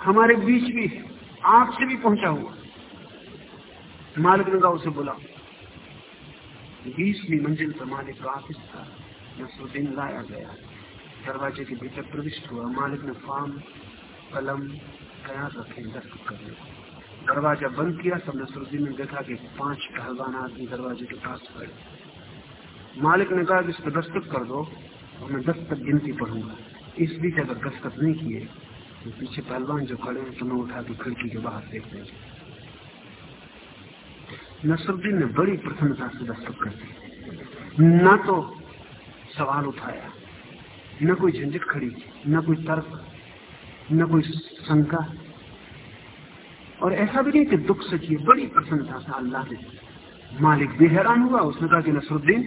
हमारे बीच भी आपसे भी पहुँचा हुआ। मालिक ने कहा उसे बोला, बीसवीं मंजिल पर मालिक का ऑफ़िस था, नसरुद्दीन लाया गया। दरवाजे के भीतर प्रविष्ट हुआ, मालिक ने फार्म, कलम तैयार रखे दस्तक करने दरवाज़ा बंद किया सब नसरुद्दीन ने देखा कि पाँच पहलवान आदमी दरवाजे के पास खड़े। मालिक ने कहा कि इस पर दस्तक कर दो, और मैं दस्तक गिनती पढ़ूँगा। इस बीच अगर दस्तक नहीं किए तो पीछे पहलवान जो खड़े हैं तो मैं उठा के खिड़की के बाहर देख देंगे नसरुद्दीन ने बड़ी प्रसन्नता से दस्तक कर दी। न तो सवाल उठाया, न कोई झंझट खड़ी न कोई तर्क, न कोई शंका। और ऐसा भी नहीं कि दुख से किए बड़ी प्रसन्नता से अल्लाह ने मालिक भी हैरान हुआ। उसने कहा कि नसरुद्दीन,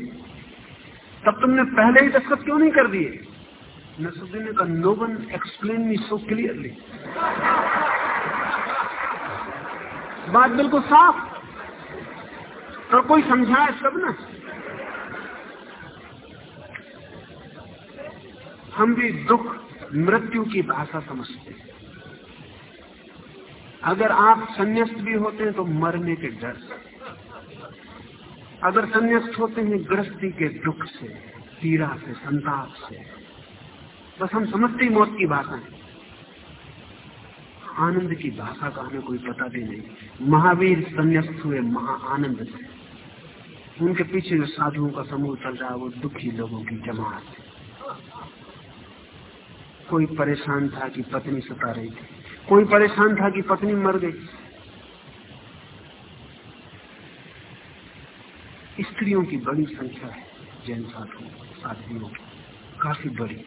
तब तुमने पहले ही दस्तखत क्यों नहीं कर दिए? नसरुद्दीन ने कहा no one explain me so clearly बात बिल्कुल साफ़। तो कोई समझाए सब ना? हम भी दुख, मृत्यु की भाषा समझते हैं। अगर आप संन्यास्त भी होते हैं तो मरने के डर से। अगर संन्यास्त होते हैं, गृहस्थी के दुख से, पीड़ा से, संताप से। बस हम समझते ही मौत की भाषा। है आनंद की भाषा का हमें कोई पता भी नहीं। महावीर संन्यास्त हुए महा आनंद से। उनके पीछे जो साधुओं का समूह चल रहा है, वो दुखी लोगों की जमात है। कोई परेशान था कि पत्नी सता रही थी। कोई परेशान था कि पत्नी मर गई। स्त्रियों की बड़ी संख्या है, जैन साधुओं साधुओं की। काफ़ी बड़ी।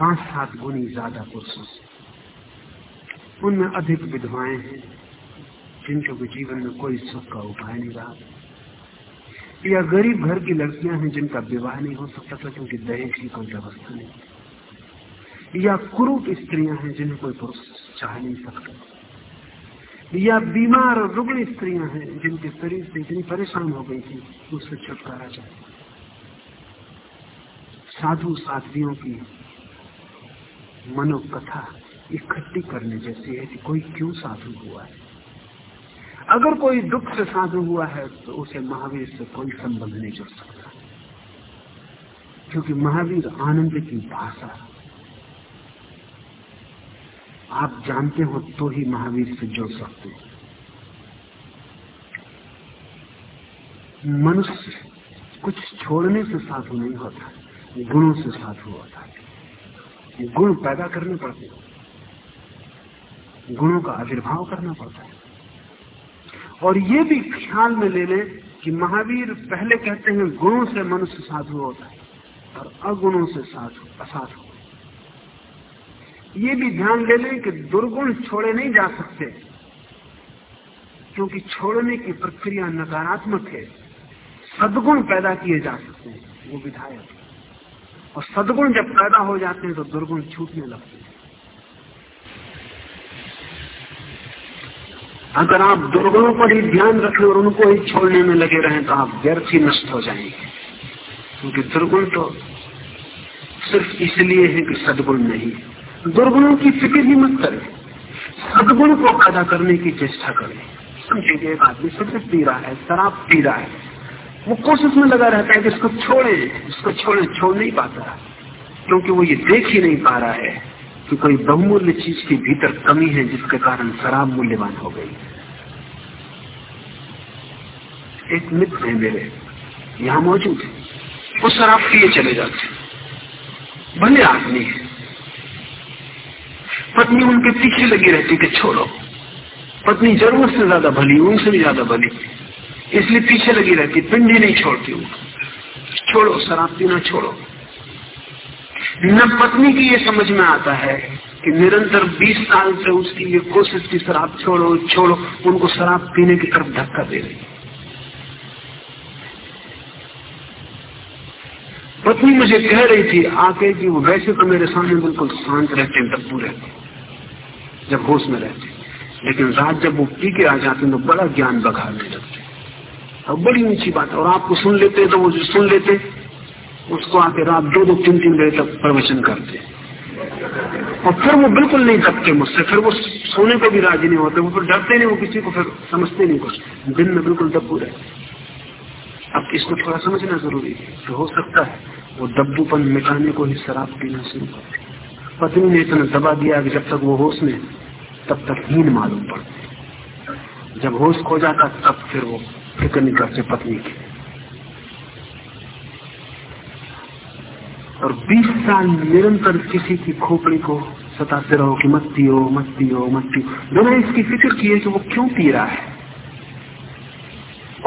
पाँच सात गुनी ज़्यादा पुरुषों से। उनमें अधिक विधवाएँ हैं, जिनके जीवन में कोई सुख का उपाय नहीं रहा। या गरीब घर की लड़कियाँ हैं, जिनका विवाह नहीं हो सकता था, क्योंकि दहेज की कोई व्यवस्था नहीं। या कुरूप स्त्रियाँ हैं, जिन्हें कोई पुरुष चाह नहीं सकता। या बीमार और रुग्ण स्त्रियाँ हैं, जिनके शरीर से इतनी परेशान हो गई थी उससे छुटकारा चाहे। साधु साधवियों की मनोकथा इकट्ठी करने जैसी है कि कोई क्यों साधु हुआ है? अगर कोई दुख से साधु हुआ है तो उसे महावीर से कोई संबंध नहीं जुड़ सकता। क्योंकि महावीर आनंद की भाषा आप जानते हो तो ही महावीर से जुड़ सकते हैं। मनुष्य कुछ छोड़ने से साधु नहीं होता, गुणों से साधु होता है। गुण पैदा करने पड़ते हैं। गुणों का आविर्भाव करना पड़ता है। और ये भी ख्याल में ले लें कि महावीर पहले कहते हैं, गुणों से मनुष्य साधु होता है और अगुणों से साधु, असाधु ये भी ध्यान ले लें कि दुर्गुण छोड़े नहीं जा सकते, क्योंकि छोड़ने की प्रक्रिया नकारात्मक है। सदगुण पैदा किए जा सकते हैं, वो विधायक। और सदगुण जब पैदा हो जाते हैं तो दुर्गुण छूटने लगते हैं। अगर आप दुर्गुणों पर ही ध्यान रखें और उनको ही छोड़ने में लगे रहें तो आप व्यर्थ ही नष्ट हो जाएँगे। क्योंकि दुर्गुण तो सिर्फ़ इसलिए है कि सदगुण नहीं दुर्गुणों की फ़िक्र ही मत करें। सदगुण को पैदा करने की चेष्टा करें। समझिए एक आदमी सबसे पी रहा है, शराब पी रहा है। वो कोशिश में लगा रहता है कि इसको छोड़े इसको छोड़े, छोड़ नहीं पाता। क्योंकि वो ये देख ही नहीं पा रहा है कि कोई बहुमूल्य चीज़ के भीतर कमी है जिसके कारण शराब मूल्यवान हो गई। एक मित्र है मेरे, यहाँ मौजूद है। वो शराब पिए चले जाते भले आदमी है। पत्नी उनके पीछे लगी रहती कि छोड़ो। पत्नी ज़रूरत से ज़्यादा भली, उनसे भी ज़्यादा भली। इसलिए पीछे लगी रहती, पिंडी नहीं छोड़ती उनको छोड़ो शराब पीना छोड़ो। न पत्नी की ये समझ में आता है कि निरंतर 20 साल से उसकी ये कोशिश की, शराब छोड़ो छोड़ो, उनको शराब पीने की तरफ़ धक्का दे रही। पत्नी मुझे कह रही थी आके कि वो वैसे तो मेरे सामने बिल्कुल शांत रहते हैं डब्बू रहते जब होश में रहते लेकिन रात जब वो पी के आ जाते तो बड़ा ज्ञान बघाने लगते और बड़ी ऊँची बात है। और आपको सुन लेते हैं तो वो जो सुन लेते उसको आके रात दो दो तीन तीन बजे तक प्रवचन करते और फिर वो बिल्कुल नहीं दबते मुझसे, फिर वो सोने को भी राज़ी नहीं होते, वो फिर डरते नहीं, वो किसी को फिर समझते नहीं कुछ। दिन में बिल्कुल दब्बू रहते अब इसको थोड़ा समझना ज़रूरी है तो हो सकता है वो दब्बूपन मिटाने को ही शराब पीना शुरू कर पत्नी ने इतना दबा दिया कि जब तक वो होश में तब तक हीन मालूम पड़ते जब होश खो जाता, तब फिर वो नहीं करते पत्नी की। और 20 साल निरंतर किसी की खोपड़ी को सताते रहो कि मत पियो मत पियो मत पियो। बिना इसकी फ़िक्र की है कि वो क्यों पी रहा है।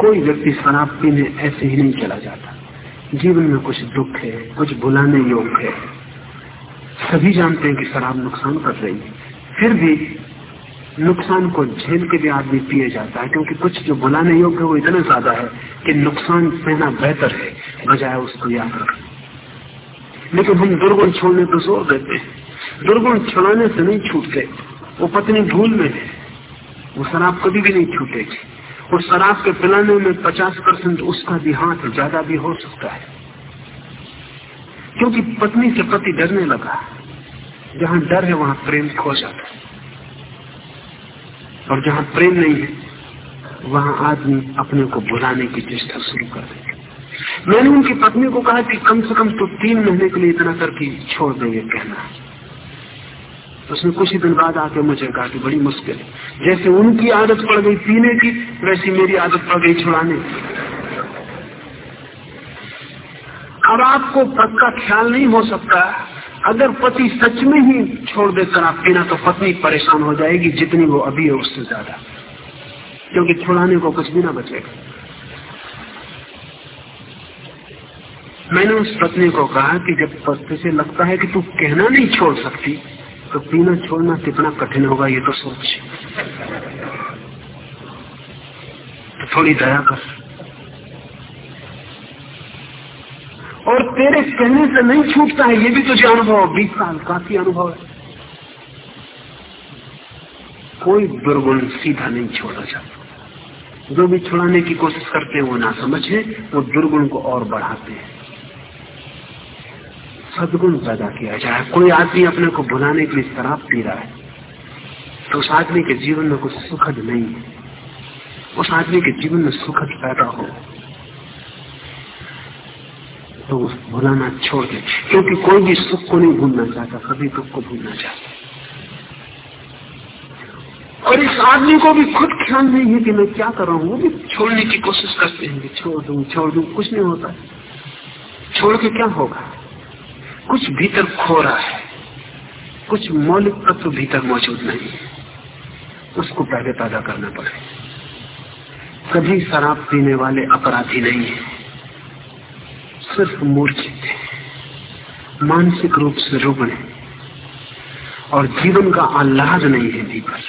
कोई व्यक्ति शराब पीने ऐसे ही नहीं चला जाता। जीवन में कुछ दुख है, कुछ भुलाने योग्य है। सभी जानते हैं कि शराब नुकसान कर रही है। फिर भी नुकसान को झेल के भी आदमी पिए जाता है, क्योंकि कुछ जो बुलाने योग्य वो इतना ज़्यादा है कि नुकसान सहना बेहतर है, बजाय उसको याद लेकिन हम दुर्गुण छोड़ने पर ज़ोर देते हैं। दुर्गुण छुड़ाने से नहीं छूटते। वो पत्नी भूल में है। वो शराब कभी भी नहीं छूटेगी। और शराब के पिलाने में 50 परसेंट उसका भी हाथ ज़्यादा भी हो सकता है। क्योंकि पत्नी से पति डरने लगा। जहाँ डर है, वहाँ प्रेम खो जाता है। और जहाँ प्रेम नहीं है, वहाँ आदमी अपने को भुलाने की चेष्टा शुरू कर देगा मैंने उनकी पत्नी को कहा कि कम से कम तो तीन महीने के लिए इतना करके छोड़ देंगे कहना। तो उसने कुछ ही दिन बाद आके मुझे कहा कि बड़ी मुश्किल है। जैसे उनकी आदत पड़ गई पीने की, वैसी मेरी आदत पड़ गई छुड़ाने की। अब आपको पक्का ख्याल नहीं हो सकता अगर पति सच में ही छोड़ दे शराब पीना तो पत्नी परेशान हो जाएगी, जितनी वो अभी है उससे ज़्यादा। क्योंकि छुड़ाने को कुछ भी ना बचेगा। मैंने उस पत्नी को कहा कि जब पति से लगता है कि तू कहना नहीं छोड़ सकती तो पीना छोड़ना कितना कठिन होगा, ये तो सोच। तो थोड़ी दया कर। और तेरे कहने से नहीं छूटता है, ये भी तुझे अनुभव बीस साल काफ़ी अनुभव है। कोई दुर्गुण सीधा नहीं छोड़ा जाता। जो भी छुड़ाने की कोशिश करते हैं, वो ना समझे, वो दुर्गुण को और बढ़ाते हैं। सदगुण पैदा किया जाए। कोई आदमी अपने को बुलाने के लिए शराब पी रहा है तो उस आदमी के जीवन में कुछ सुखद नहीं है। उस आदमी के जीवन में सुखद पैदा हो। तो भुलाना छोड़ दे, क्योंकि कोई भी सुख को नहीं भूलना चाहता सभी दुख को भूलना चाहता। और इस आदमी को भी खुद ख्याल नहीं है कि मैं क्या कर रहा हूँ, वो भी छोड़ने की कोशिश करते हैं, छोड़ दू छोड़ दू, कुछ नहीं होता। छोड़ के क्या होगा? कुछ भीतर खो रहा है, कुछ मौलिक तत्व भीतर मौजूद नहीं है। उसको पहले पैदा करना पड़े। कभी शराब पीने वाले अपराधी नहीं है। सिर्फ़ मूर्छित है मानसिक रूप से रुग्ण है। और जीवन का आह्लाद नहीं है भीतर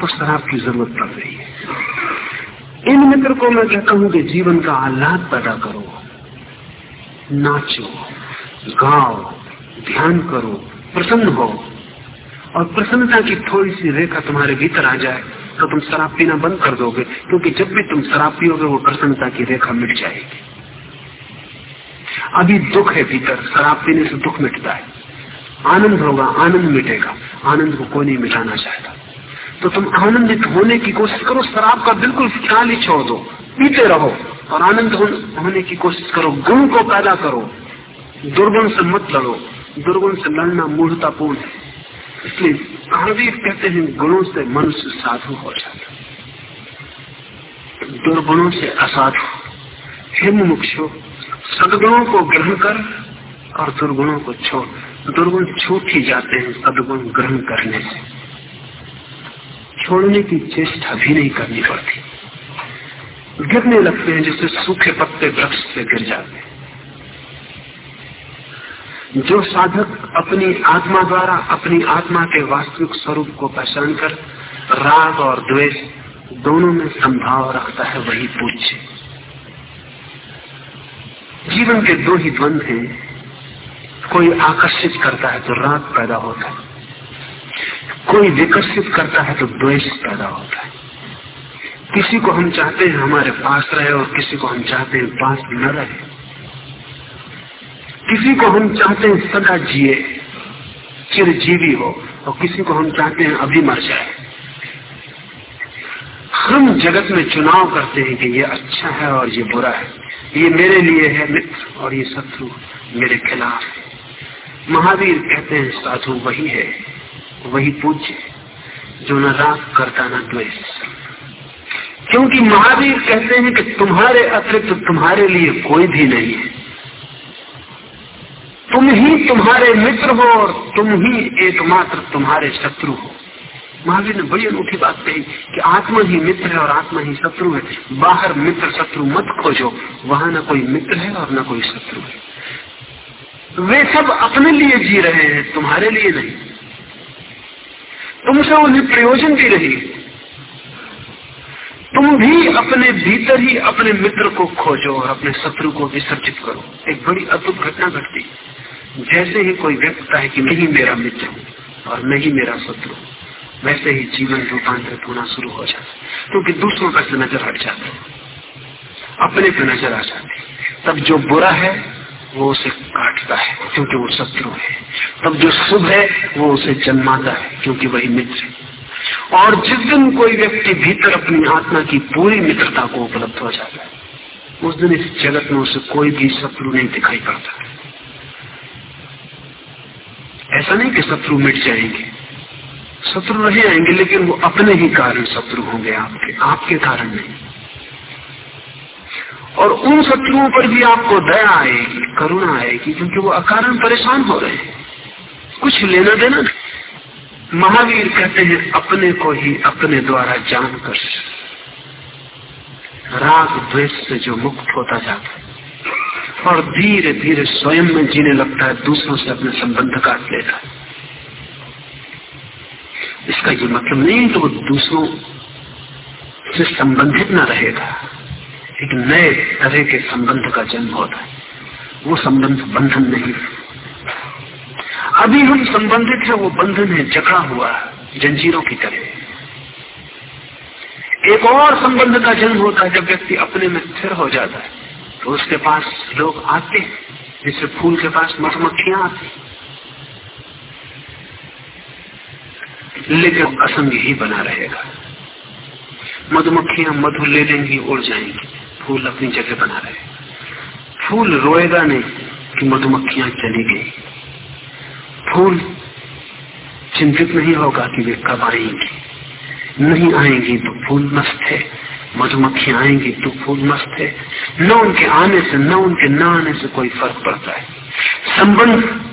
तो शराब की ज़रूरत पड़ रही है। इन मित्र को मैं कहता हूँ कि जीवन का आह्लाद पैदा करो। नाचो, गाओ, ध्यान करो, प्रसन्न हो। और प्रसन्नता की थोड़ी सी रेखा तुम्हारे भीतर आ जाए तो तुम शराब पीना बंद कर दोगे, क्योंकि जब भी तुम शराब पियोगे, वो प्रसन्नता की रेखा मिट जाएगी। अभी दुख है भीतर, शराब पीने से दुख मिटता है। आनंद होगा, आनंद मिटेगा। आनंद को कोई नहीं मिटाना चाहता। तो तुम आनंदित होने की कोशिश करो, शराब का बिल्कुल ख्याल ही छोड़ दो। पीते रहो और आनंद होने की कोशिश करो, गुण को पैदा करो। दुर्गुण से मत लड़ो। दुर्गुण से लड़ना मूर्तापूर्ण है। इसलिए महावीर कहते हैं, गुणों से मनुष्य साधु हो जाता दुर्गुणों से असाधु। हिम मुक्षो सदगुणों को ग्रहण कर और दुर्गुणों को छोड़। दुर्गुण छूट ही जाते हैं सदगुण ग्रहण करने से। छोड़ने की चेष्टा भी नहीं करनी पड़ती। गिरने लगते हैं जैसे सूखे पत्ते वृक्ष से गिर जाते हैं। जो साधक अपनी आत्मा द्वारा, अपनी आत्मा के वास्तविक स्वरूप को पहचान कर राग और द्वेष दोनों में संभाव रखता है, वही पूज्य। जीवन के दो ही द्वंद हैं। कोई आकर्षित करता है तो राग पैदा होता है। कोई विकसित करता है तो द्वेष पैदा होता है। किसी को हम चाहते हैं हमारे पास रहे और किसी को हम चाहते हैं पास न रहे। किसी को हम चाहते हैं सदा जिए, चिरजीवी हो और किसी को हम चाहते हैं अभी मर जाए। हम जगत में चुनाव करते हैं कि ये अच्छा है और ये बुरा है। ये मेरे लिए है मित्र और ये शत्रु मेरे खिलाफ है। महावीर कहते हैं, साधु वही है, वही पूज्य जो न राग करता, न द्वेष क्योंकि महावीर कहते हैं कि तुम्हारे अतिरिक्त तुम्हारे लिए कोई भी नहीं है। तुम ही तुम्हारे मित्र हो और तुम ही एकमात्र तुम्हारे शत्रु हो। महावीर ने बड़ी अनूठी बात कही कि आत्मा ही मित्र है और आत्मा ही शत्रु है। बाहर मित्र शत्रु मत खोजो, वहाँ ना कोई मित्र है और ना कोई शत्रु है। वे सब अपने लिए जी रहे हैं, तुम्हारे लिए नहीं। तुमसे उन्हें प्रयोजन भी नहीं। तुम भी अपने भीतर ही अपने मित्र को खोजो और अपने शत्रु को विसर्जित करो। एक बड़ी अद्भुत घटना घटती। जैसे ही कोई व्यक्त है कि मैं ही मेरा मित्र हूँ और मैं ही मेरा शत्रु वैसे ही जीवन रूपांतरित होना शुरू हो जाता है, क्योंकि दूसरों पर से नज़र हट जाते अपने पे नज़र आ जाती तब जो बुरा है, वो उसे काटता है, क्योंकि वो शत्रु है। तब जो शुभ है, वो उसे जन्माता है, क्योंकि वही मित्र है। और जिस दिन कोई व्यक्ति भीतर अपनी आत्मा की पूरी मित्रता को उपलब्ध हो जाता है, उस दिन इस जगत में उसे कोई भी शत्रु नहीं दिखाई पड़ता। ऐसा नहीं कि शत्रु मिट जाएँगे। शत्रु रह जाएँगे लेकिन वो अपने ही कारण शत्रु होंगे आपके आपके कारण नहीं। और उन शत्रुओं पर भी आपको दया आएगी, करुणा आएगी, क्योंकि वो अकारण परेशान हो रहे हैं। कुछ लेना देना महावीर कहते हैं, अपने को ही अपने द्वारा जानकर राग द्वेष से जो मुक्त होता जाता है। और धीरे धीरे स्वयं में जीने लगता है, दूसरों से अपने संबंध काट लेता है। इसका ये मतलब नहीं कि वो दूसरों से संबंधित न रहेगा, एक नए तरह के संबंध का जन्म होता है। वो संबंध बंधन नहीं अभी हम संबंधित है, वो बंधन है, जकड़ा हुआ, जंजीरों की तरह। एक और संबंध का जन्म होता है, जब व्यक्ति अपने में स्थिर हो जाता है तो उसके पास लोग आते हैं जैसे फूल के पास मधुमक्खियाँ आती लेकिन असंग ही बना रहेगा। मधुमक्खियाँ मधु ले लेंगी, उड़ जाएँगी। फूल अपनी जगह बना रहे। फूल रोएगा नहीं कि मधुमक्खियाँ चली गई। फूल चिंतित नहीं होगा कि वे कब आएँगी। नहीं आएँगी तो फूल मस्त है। मधुमक्खियाँ आएँगी तो फूल मस्त है। न उनके आने से, न उनके न आने से कोई फ़र्क पड़ता है। संबंध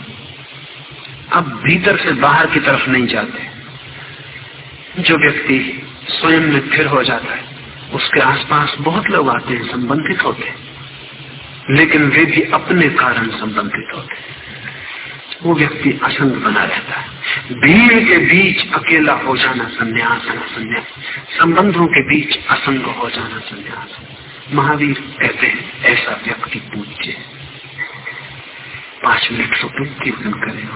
अब भीतर से बाहर की तरफ़ नहीं जाते। जो व्यक्ति स्वयं में फिर हो जाता है, उसके आसपास बहुत लोग आते हैं, संबंधित होते हैं, लेकिन वे भी अपने कारण संबंधित होते हैं। वो व्यक्ति असंग बना रहता है। भीड़ के बीच अकेला हो जाना संन्यास है संन्यास संबंधों के बीच असंग हो जाना संन्यास महावीर कहते हैं, ऐसा व्यक्ति पूज्य पाँच मिनट रुके कीर्तन करें